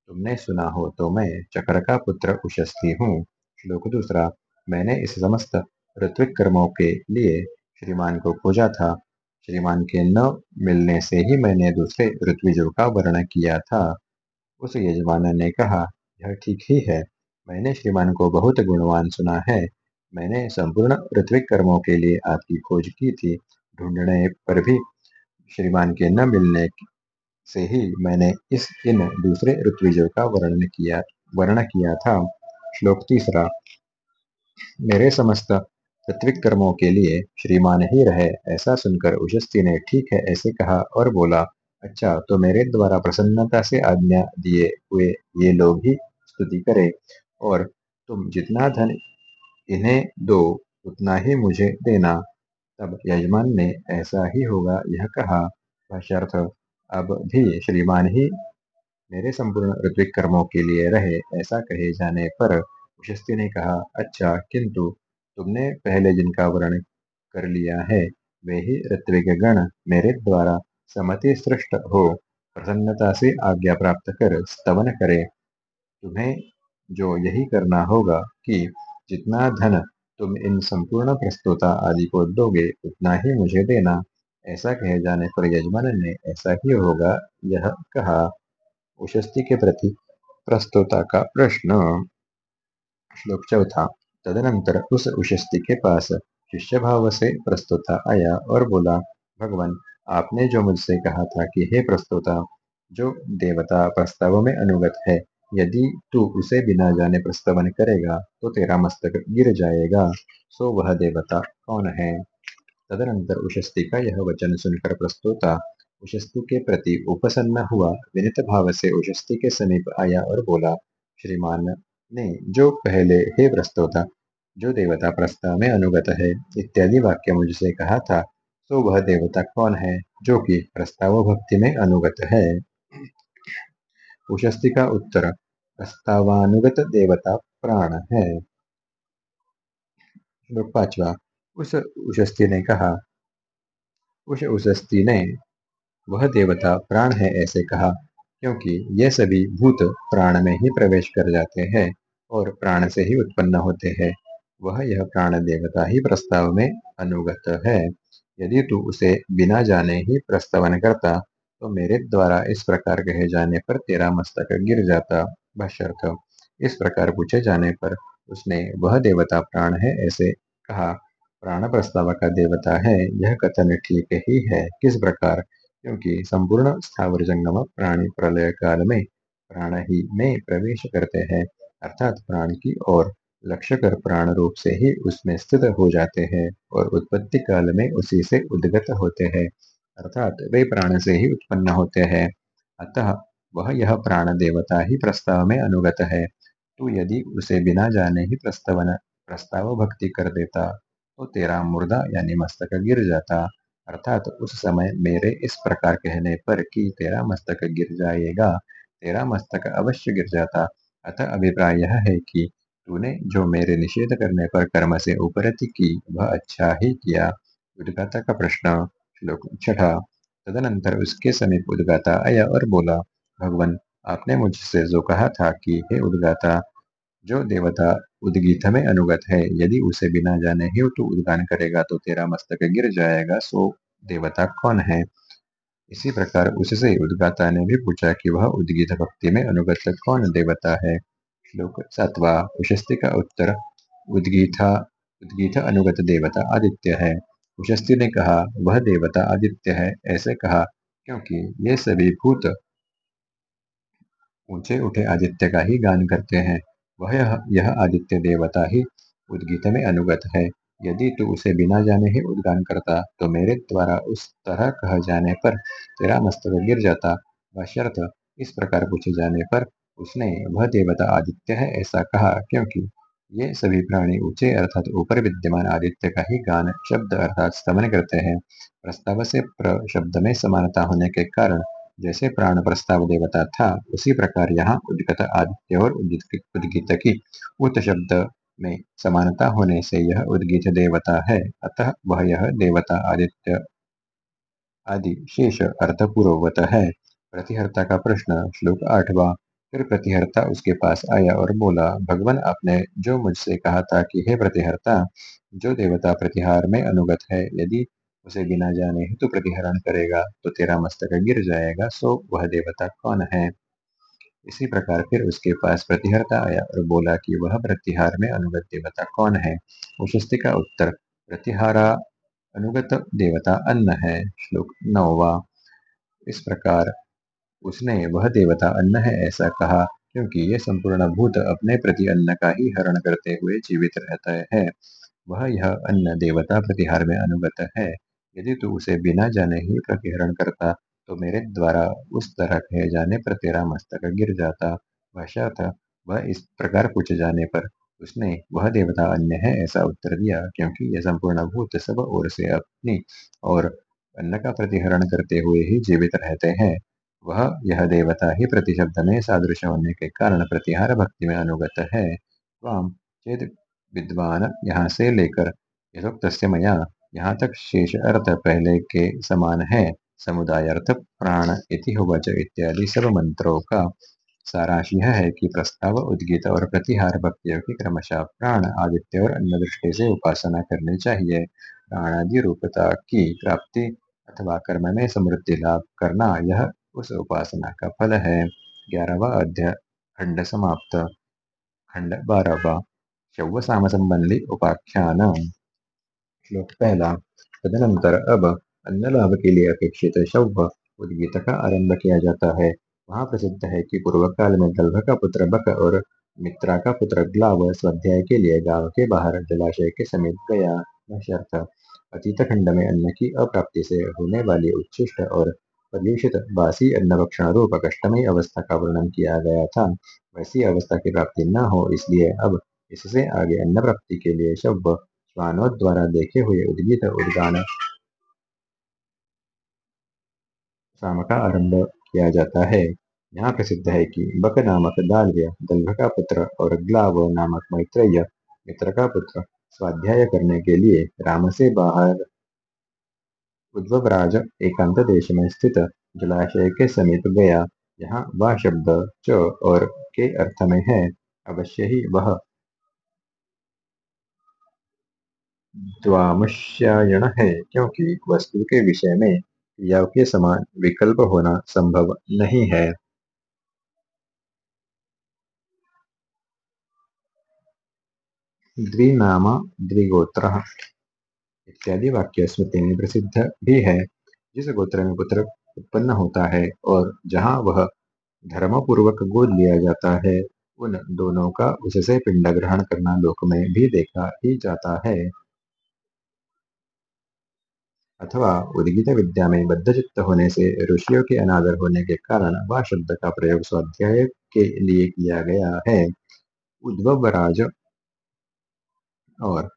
तुमने सुना हो तो मैं चक्र का पुत्र उशस्ती हूँ। श्लोक दूसरा, मैंने इस समस्त ऋत्विक कर्मों के लिए श्रीमान को खोजा था। श्रीमान के न मिलने से ही मैंने दूसरे ऋत्विजों का वर्ण किया था। उस यजमान ने कहा, यह ठीक ही है। मैंने श्रीमान को बहुत गुणवान सुना है। मैंने संपूर्ण ऋत्विक कर्मों के लिए आपकी खोज की थी। ढूँढने पर भी श्रीमान के न मिलने से ही मैंने इस इन दूसरे ऋत्विजों का वर्णन किया वर्ण किया था। श्लोक तीसरा, मेरे समस्त ऋत्विक कर्मों के लिए श्रीमान ही रहे। ऐसा सुनकर उशस्ती ने, ठीक है, ऐसे कहा और बोला अच्छा तो मेरे द्वारा प्रसन्नता से आज्ञा दिए हुए ये लोग ही स्तुति करे और तुम जितना धन इन्हें दो, उतना ही मुझे देना। तब यजमान ने ऐसा ही होगा, यह कहा। भाष्यार्थ, अब भी श्रीमान ही मेरे संपूर्ण ऋत्विक कर्मों के लिए रहे, ऐसा कहे जाने पर उशस्ती ने कहा अच्छा किंतु तुमने पहले जिनका वर्ण कर लिया है, वे ही ऋत्विक गण मेरे द्वारा समति सृष्ट। हो, प्रसन्नता से आज्ञा प्राप्त कर, स्तवन करे। तुम्हें जो यही करना होगा कि जितना धन तुम इन संपूर्ण प्रस्तुता आदि को दोगे, उतना ही मुझे देना। ऐसा कहे जाने पर यजमान ने ऐसा ही होगा, यह कहा। उशस्ती के प्रति प्रस्तुता का प्रश्न। श्लोक चौथा। तदनंतर उस उशस्ती के पास शिष्य भाव से प्रस्तुता आया और बोला, भगवान आपने जो मुझसे कहा था कि हे प्रस्तुता, जो देवता प्रस्ताव में अनुगत है, यदि तू उसे बिना जाने प्रस्तवन करेगा तो तेरा मस्तक गिर जाएगा, सो वह देवता कौन है? तदनंतर उशस्ती का यह वचन सुनकर प्रस्तुता उशस्ती के प्रति उपसन्न हुआ। विनित भाव से उशस्ती के समीप आया और बोला, श्रीमान, ने जो पहले, हे प्रस्तोता, जो देवता प्रस्ताव में अनुगत है, इत्यादि वाक्य मुझसे कहा था तो वह देवता कौन है, जो कि प्रस्ताव भक्ति में अनुगत है? उशस्ति का उत्तर, प्रस्तावानुगत देवता प्राण है। पांचवा, उस उशस्ति ने कहा, उस उशस्ति ने, वह देवता प्राण है ऐसे कहा, क्योंकि ये सभी भूत प्राण में ही प्रवेश कर जाते हैं और प्राण से ही उत्पन्न होते हैं। वह यह प्राण देवता ही प्रस्ताव में अनुगत है। यदि तू उसे बिना जाने ही प्रस्तावन करता तो मेरे द्वारा इस प्रकार कहे जाने पर तेरा मस्तक गिर जाता। भाष्यर्थ इस प्रकार पूछे जाने पर उसने, वह देवता प्राण है? ऐसे कहा। प्राण प्रस्ताव का देवता है, यह कथन ठीक ही है। किस प्रकार? क्योंकि संपूर्ण स्थावर जंगम प्राणी प्रलय काल में प्राण ही में प्रवेश करते हैं, अर्थात प्राण की ओर। लक्ष्य कर प्राण रूप से ही उसमें स्थित हो जाते हैं और उत्पत्ति काल में उसी से उद्गत होते हैं। अर्थात वे प्राण से ही उत्पन्न होते हैं। अतः वह यह प्राण देवता ही प्रस्ताव में अनुगत है। तू यदि उसे बिना जाने ही प्रस्तावन, प्रस्ताव भक्ति कर देता तो तेरा मुर्दा यानी मस्तक गिर जाता। अर्थात उस समय मेरे इस प्रकार कहने पर कि तेरा मस्तक गिर जाएगा, तेरा मस्तक अवश्य गिर जाता। अतः अभिप्राय यह है कि तूने जो मेरे निषेध करने पर कर्म से उपरति की, वह अच्छा ही किया। उद्गाता का प्रश्न श्लोक छठा। तदनंतर उसके समीप उद्गाता आया और बोला, भगवान, आपने मुझसे जो कहा था कि, हे उद्गाता, जो देवता उद्गीत में अनुगत है, यदि उसे बिना जाने ही तू उद्गान करेगा तो तेरा मस्तक गिर जाएगा, सो देवता कौन है? इसी प्रकार उससे उद्गाता ने भी पूछा कि, वह उद्गीत भक्ति में अनुगत कौन देवता है? श्लोक सातवा उशस्ति का उत्तर उद्गीता उद्गीत अनुगत देवता आदित्य है। उशस्ति ने कहा वह देवता आदित्य है ऐसे कहा क्योंकि ये सभी भूत ऊँचे उठे आदित्य का ही गान करते हैं। वह यह, आदित्य देवता ही उद्गीत में अनुगत है। यदि तू उसे बिना जाने ही उद्गान करता तो मेरे द्वारा उस तरह कह जाने पर तेरा मस्तक गिर जाता। शर्त इस प्रकार पूछे जाने पर उसने वह देवता आदित्य है ऐसा कहा, क्योंकि ये सभी प्राणी ऊँचे अर्थात ऊपर विद्यमान आदित्य का ही गान शब्द अर्थात स्तमन करते हैं। प्रस्ताव से प्र शब्द में समानता होने के कारण जैसे प्राण प्रस्ताव देवता था, उसी प्रकार यहाँ उद्गत आदित्य और उद्गीत की उत शब्द में समानता होने से यह उद्गीत देवता है। अतः वह यह देवता आदित्य आदि शेष अर्थपूर्वत है। प्रतिहर्ता का प्रश्न श्लोक आठवा फिर प्रतिहर्ता उसके पास आया और बोला, भगवान, आपने जो मुझसे कहा था कि हे प्रतिहर्ता, जो देवता प्रतिहार में अनुगत है, यदि उसे बिना जाने ही तो प्रतिहरण करेगा तो तेरा मस्तक गिर जाएगा, सो वह देवता कौन है? इसी प्रकार फिर उसके पास प्रतिहरता आया और बोला कि वह प्रतिहार में अनुगत देवता कौन है? उशस्ति का उत्तर, प्रतिहारा अनुगत देवता अन्न है। श्लोक नौवा। इस प्रकार उसने वह देवता अन्न है ऐसा कहा, क्योंकि ये संपूर्ण भूत अपने प्रति अन्न का ही हरण करते हुए जीवित रहता है। वह यह अन्न देवता प्रतिहार में अनुगत है। यदि तू उसे बिना जाने ही प्रतिहरण करता तो मेरे द्वारा उस तरह कहे जाने पर तेरा मस्तक गिर जाता। था वह इस प्रकार पूछे जाने पर, उसने वह देवता अन्य है ऐसा उत्तर दिया, क्योंकि यह संपूर्ण भूत सब ओर से अपनी और अन्न का प्रतिहरण करते हुए ही जीवित रहते हैं। वह यह देवता ही प्रतिशब्द में सादृश्य होने के कारण प्रतिहार भक्ति में अनुगत है। स्वाम चेत विद्वान यहाँ से लेकर यथोक्त मया यहाँ तक शेष अर्थ पहले के समान है। समुदाय अर्थ प्राण इति इत्यादि सब मंत्रों का सारांश यह है कि प्रस्ताव, उद्गीत और प्रतिहार भक्तियों की क्रमशः प्राण, आदित्य और अन्य दृष्टि से उपासना करनी चाहिए। प्राणादि रूपता की प्राप्ति अथवा कर्म में समृद्धि लाभ करना, यह उस उपासना का फल है। ग्यारहवा अध्याय, खंड समाप्त। खंड बारहवा शव साम संबंधी उपाख्यान श्लोक पहला, तदनंतर अब अन्न लाभ के लिए अपेक्षित शव उद्गीत का आरंभ किया जाता है। वहाँ प्रसिद्ध है कि पूर्व काल में दल्भ का पुत्र बक और मित्रा का पुत्र ग्लाव स्वाध्याय के लिए गाँव के बाहर जलाशय के समीप गया। अतीत खंड में अन्न की अप्राप्ति से होने वाली उच्छिष्ट और प्रदूषित बासी अन्न भक्षण रूप कष्टमय अवस्था का वर्णन किया गया था। वैसी अवस्था की प्राप्ति न हो, इसलिए अब इससे आगे अन्न प्राप्ति के लिए स्वानों द्वारा देखे हुए उद्गीत उद्गान शाम का आरंभ किया जाता है। यहाँ प्रसिद्ध है कि बक नामक दाल्य दल्भ का पुत्र और ग्लाव नामक मैत्रेय, मित्र का पुत्र स्वाध्याय करने के लिए राम से बाहर उद्वराज एकांत देश में स्थित जलाशय के समीप गया। यहाँ वह शब्द च और के अर्थ में है, अवश्य ही वह द्वामुष्यायण है, क्योंकि वस्तु के विषय में क्रियाओं के समान विकल्प होना संभव नहीं है। द्विनाम द्विगोत्र। इत्यादि वाक्य स्मृति में प्रसिद्ध भी है। जिस गोत्र में पुत्र उत्पन्न होता है और जहाँ वह धर्मपूर्वक गोद लिया जाता है, उन दोनों का उससे पिंड ग्रहण करना लोक में भी देखा ही जाता है। अथवा उद्गीत विद्या में बद्धचित्त होने से ऋषियों के अनादर होने के कारण वह शब्द का प्रयोग स्वाध्याय के लिए किया गया है। उद्भवराज और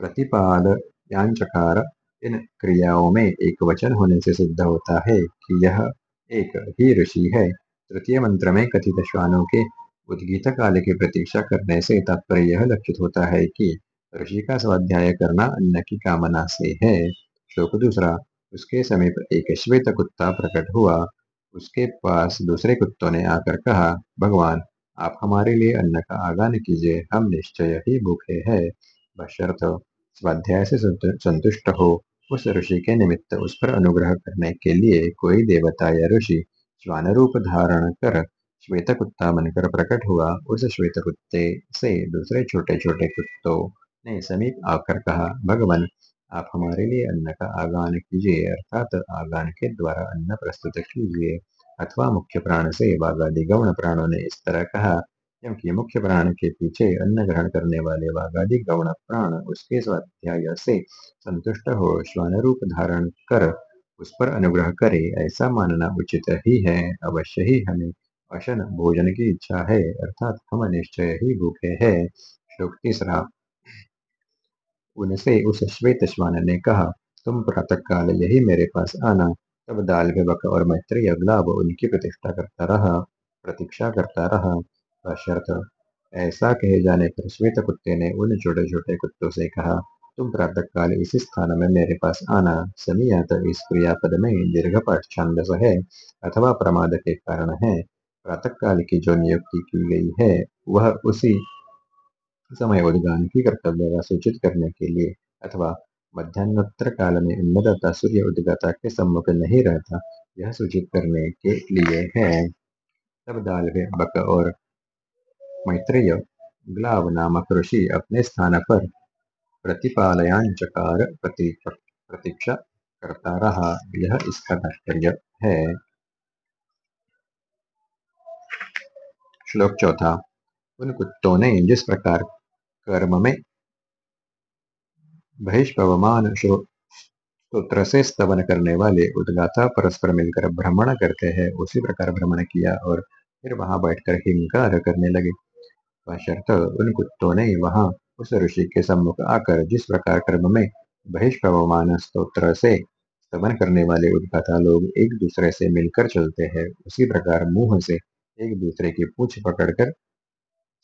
प्रतिपाद यांचकार इन क्रियाओं में एक वचन होने से सिद्ध होता है कि यह एक ही ऋषि है। तृतीय मंत्र में कथित श्वानों के उद्गीत काल की प्रतीक्षा करने से तात्पर्य यह लक्षित होता है कि ऋषि का स्वाध्याय करना अन्न की कामना से है। श्लोक दूसरा, उसके समीप एक श्वेत कुत्ता प्रकट हुआ। उसके पास दूसरे कुत्तों ने आकर कहा, भगवान, आप हमारे लिए अन्न का आगान कीजिए, हम निश्चय ही भूखे हैं। बशर्त स्वाध्याय से संतुष्ट हो। उस ऋषि के निमित्त उस पर अनुग्रह करने के लिए कोई देवता या ऋषि श्वान रूप धारण कर श्वेत कुत्ता बनकर प्रकट हुआ। उस श्वेत कुत्ते से दूसरे छोटे छोटे कुत्तों ने समीप आकर कहा, भगवान, आप हमारे लिए अन्न का आगान कीजिए, अर्थात आगान के द्वारा अन्न प्रस्तुत कीजिए। अथवा मुख्य प्राण से बागादि गौण प्राणों ने इस तरह कहा क्योंकि मुख्य प्राण के पीछे अन्न ग्रहण करने वाले वाघादि गौण प्राण उसके स्वाध्याय से संतुष्ट हो श्वान रूप धारण कर उस पर अनुग्रह करे, ऐसा मानना उचित ही है। अवश्य ही हमें अशन भोजन की इच्छा है, अर्थात हम निश्चय ही भूखे हैं। श्लोक तीसरा। उनसे उस श्वेत श्वान ने कहा, तुम प्रातः काल यही मेरे पास आना, तब दाल विवक और मैत्री अगलाब उनकी प्रतिष्ठा करता रहा, प्रतीक्षा करता रहा। बशर्त ऐसा कहे जाने पर श्वेत कुत्ते ने उन छोटे छोटे कुत्तों से कहा, तुम प्रातः काल इसी स्थान में मेरे पास आना। समीयत इस क्रियापद में दीर्घ छांदस है अथवा प्रमाद के कारण है। प्रातः काल की जो नियुक्ति की गई है, वह उसी समय उद्गान की कर्तव्य सूचित करने के लिए अथवा मध्यान्होत्तर काल में अन्नदाता सूर्य उद्गाता के सम्मुख नहीं रहता, यह सूचित करने के लिए है। तब दाल बक और मैत्रेय ग्लाव नामक ऋषि अपने स्थान पर प्रतिपालयांचकार प्रतीक्षा करता रहा। यह इसका तात्पर्य है। श्लोक चौथा। उन कुत्तों ने जिस प्रकार कर्म में बहिष्पवमान स्त्रोत्र से स्तवन करने वाले उद्गाता परस्पर मिलकर भ्रमण करते हैं, उसी प्रकार भ्रमण किया और फिर वहाँ बैठकर हिंकार करने लगे। बशर्त उन कुत्तों ने वहाँ उस ऋषि के सम्मुख आकर जिस प्रकार कर्म में बहिष्प्रवमान स्त्रोत्र से स्तवन करने वाले उद्घाता लोग एक दूसरे से मिलकर चलते हैं, उसी प्रकार मुँह से एक दूसरे की पूछ पकड़कर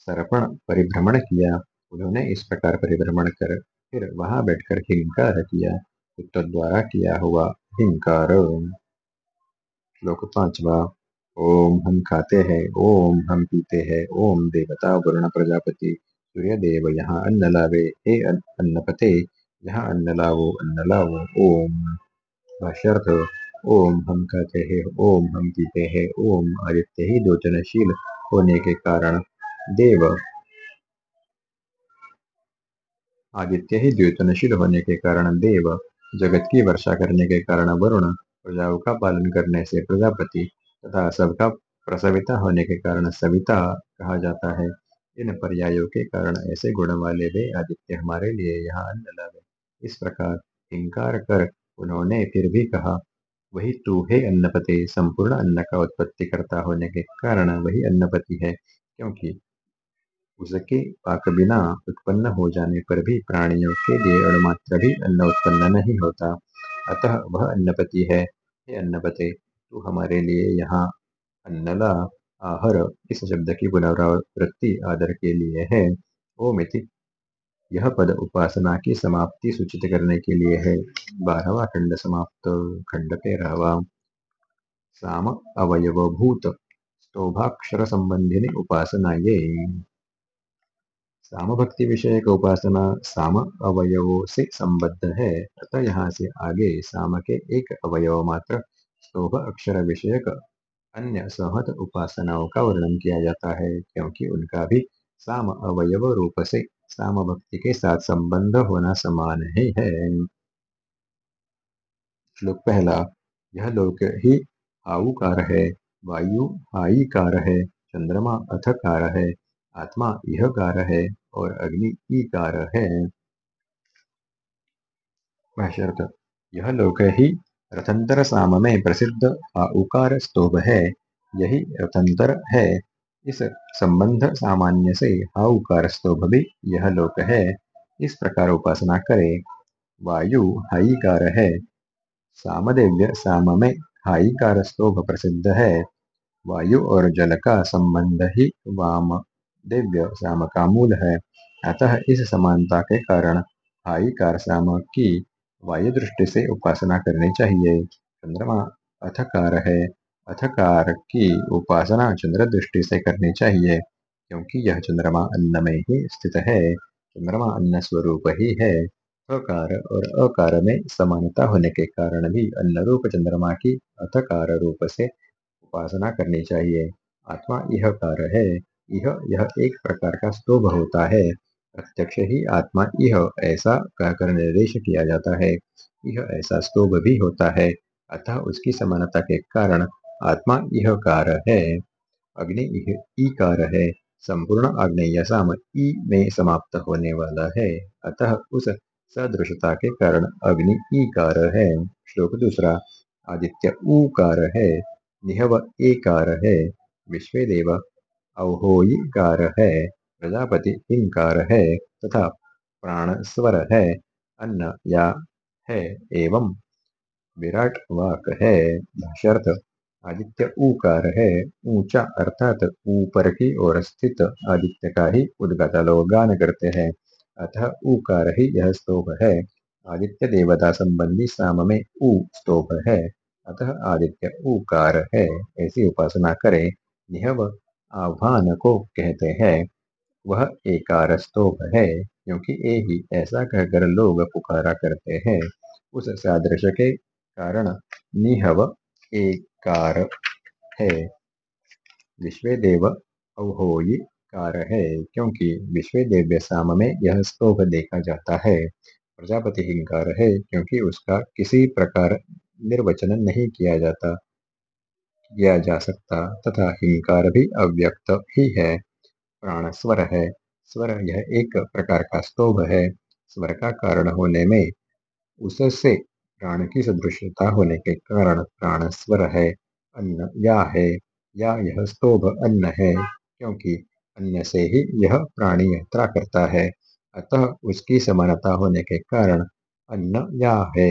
सरपण परिभ्रमण किया। उन्होंने इस प्रकार परिभ्रमण कर फिर वहाँ बैठकर हिंकार किया कुत्तों द्वारा किया हुआ हिंकार। श्लोक पांचवा। ओम हम खाते हैं, ओम हम पीते हैं, ओम देवता वरुण प्रजापति सूर्य देव यहाँ अन्न लावे, हे अन्नपते, यहाँ अन्न लावो अन्न लावो, ओम। भाष्यर्थ, ओम हम खाते हैं, ओम हम पीते हैं, ओम आदित्य ही दोचनशील होने के कारण। देव आदित्य ही द्योतनशील होने के कारण, देव जगत की वर्षा करने के कारण वरुण प्रजाओं का पालन करने से प्रजापति तथा सबका प्रसविता होने के कारण सविता कहा जाता है। इन पर्यायों के कारण ऐसे गुण वाले वे आदित्य हमारे लिए यहाँ अन्न इस प्रकार हिंकार कर उन्होंने फिर भी कहा, वही तू है अन्नपति, संपूर्ण अन्न का उत्पत्ति करता होने के कारण वही अन्नपति है, क्योंकि उसके पाक बिना उत्पन्न हो जाने पर भी प्राणियों के लिए अणुमात्र भी अन्न उत्पन्न नहीं होता। अतः वह अन्नपति हे अन्नपते तू हमारे लिए यहाँ अन्नला आहर इस शब्द की पुनरावृत्ति आदर के लिए है। ओ मिति यह पद उपासना की समाप्ति सूचित करने के लिए है। बारहवा खंड समाप्त, खंड तेरहवा। साम अवयवभूत, स्तोभाक्षर संबंधिनी उपासना ये साम भक्ति विषय का उपासना, साम अवयवों से संबद्ध है। अतः यहाँ से आगे साम के एक अवयव मात्र स्तोभ अक्षर विषयक अन्य सहत उपासनाओं का वर्णन किया जाता है, क्योंकि उनका भी साम अवयव रूप से साम भक्ति के साथ संबंध होना समान ही है। श्लोक पहला, यह लोक ही हाउकार है, वायु हाईकार है, चंद्रमा अथकार है, आत्मा यह कार है और अग्नि ईकार है। यह लोक ही रथंतर साम में प्रसिद्ध उकार स्तोभ है, यही रथंतर है। इस संबंध सामान्य से हाउकार स्तोभ भी यह लोक है। इस प्रकार उपासना करे, वायु हाईकार है। सामदेव्य साम में हाईकार स्तोभ प्रसिद्ध है। वायु और जल का संबंध ही वाम दिव्य साम का मूल है। अतः इस समानता के कारण हाईकार साम की वायु दृष्टि से उपासना करनी चाहिए। चंद्रमा अथकार है। अथकार की उपासना चंद्र दृष्टि से करनी चाहिए, क्योंकि यह चंद्रमा अन्न में ही स्थित है। चंद्रमा अन्न स्वरूप ही है। अकार और अकार में समानता होने के कारण भी अन्न रूप चंद्रमा की अथकार रूप से उपासना करनी चाहिए। आत्मा यह कार है। यह यह एक प्रकार का स्तोभ होता है। प्रत्यक्ष ही आत्मा यह ऐसा कहकर निर्देश किया जाता है। यह ऐसा स्तोभ भी होता है, अतः उसकी समानता के कारण आत्मा यह कार है। अग्नि ई कार्य है, संपूर्ण आग्नेय साम ई में समाप्त होने वाला है, अतः उस सदृशता के कारण अग्नि ई कार्य है। श्लोक दूसरा, आदित्य ऊकार है, निहव एकार है विश्वदेव अवहोयीकार है। प्रजापति हिंकार है तथा प्राण स्वर है, अन्न या है एवं। विराट वाक है, भाष्यर्थ, आदित्य ऊकार है, ऊँचा अर्थात ऊपर की ओर स्थित आदित्य का ही उद्गाता लोग गान करते हैं। अतः ऊकार ही यह स्तोभ है। आदित्य देवता संबंधी साम में ऊ स्तोभ है। अतः आदित्य ऊकार है, ऐसी उपासना करे। यह आह्वान को कहते हैं। वह एकार स्तोभ है, क्योंकि ए ही ऐसा कहकर लोग पुकारा करते हैं। उस सादृश के कारण निहव एकार है। विश्वदेव अवहोयी कार है, क्योंकि विश्वदेव्य साम में यह स्तोभ देखा जाता है। प्रजापति हिंकार है, क्योंकि उसका किसी प्रकार निर्वचन नहीं किया जाता, किया जा सकता, तथा हिंकार भी अव्यक्त ही है। प्राण स्वर है। स्वर यह एक प्रकार का स्तोभ है। स्वर का कारण होने में उससे प्राण की सदृशता होने के कारण प्राण स्वर है, अन्न या है, या यह स्तोभ अन्न है, क्योंकि अन्न से ही यह प्राणी यात्रा करता है। अतः उसकी समानता होने के कारण अन्न या है,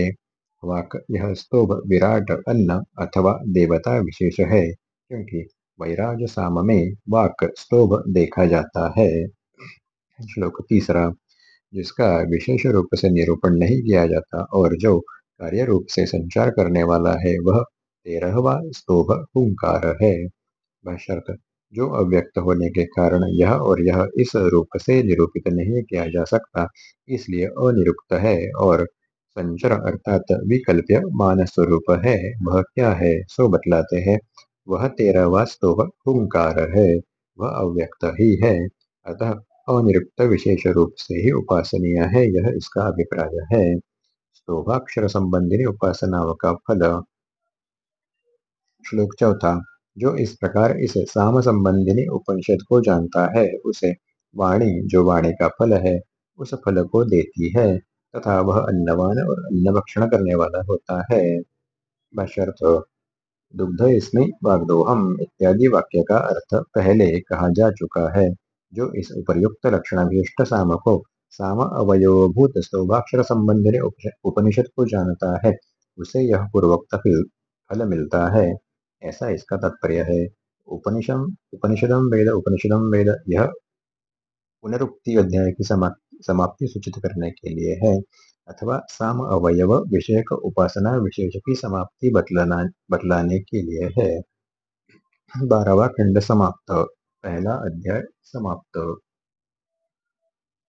वाक यह स्तोभ, विराट अन्न अथवा देवता विशेष है, क्योंकि वैराज साम में वाक स्तोभ देखा जाता है। श्लोक तीसरा, जिसका विशेष रूप से निरूपण नहीं किया जाता और जो कार्य रूप से संचार करने वाला है, वह तेरहवा स्तोभ हुंकार है। जो अव्यक्त होने के कारण यह और यह इस रूप से निरूपित नहीं किया जा सकता, इसलिए अनिरुक्त है और संचर अर्थात विकल्प मान स्वरूप है। वह क्या है, सो बतलाते हैं। वह तेरा वास्तव हुंकार है, वह अव्यक्त ही है। अतः अनिरुक्त विशेष रूप से ही उपासनीय है, यह इसका अभिप्राय है। स्तोभाक्षर संबंधी उपासनाओं का फल। श्लोक चौथा, जो इस प्रकार इस साम संबंधिनी उपनिषद को जानता है, उसे वाणी, जो वाणी का फल है, उस फल को देती है, तथा वह अन्नवान और अन्न भक्षण करने वाला होता है। दुग्ध इसमें वागदोहम इत्यादि वाक्य का अर्थ पहले कहा जा चुका है, जो इस उपयुक्त लक्षण अभिष्ट साम को साम अवयोभूत सौभाक्षर संबंधी उपनिषद को जानता है, उसे यह पूर्वोक्त फल मिलता है। ऐसा इसका तात्पर्य है। उपनिषम, उपनिषदम वेद उपनिषदम वेद यह पुनरुक्ति अध्याय की समाप्ति सूचित करने के लिए है। अथवा साम अवयव विषयक उपासना विशेष की समाप्ति बतलाना, बतलाने के लिए है। बारहवा खंड समाप्त। पहला अध्याय समाप्त।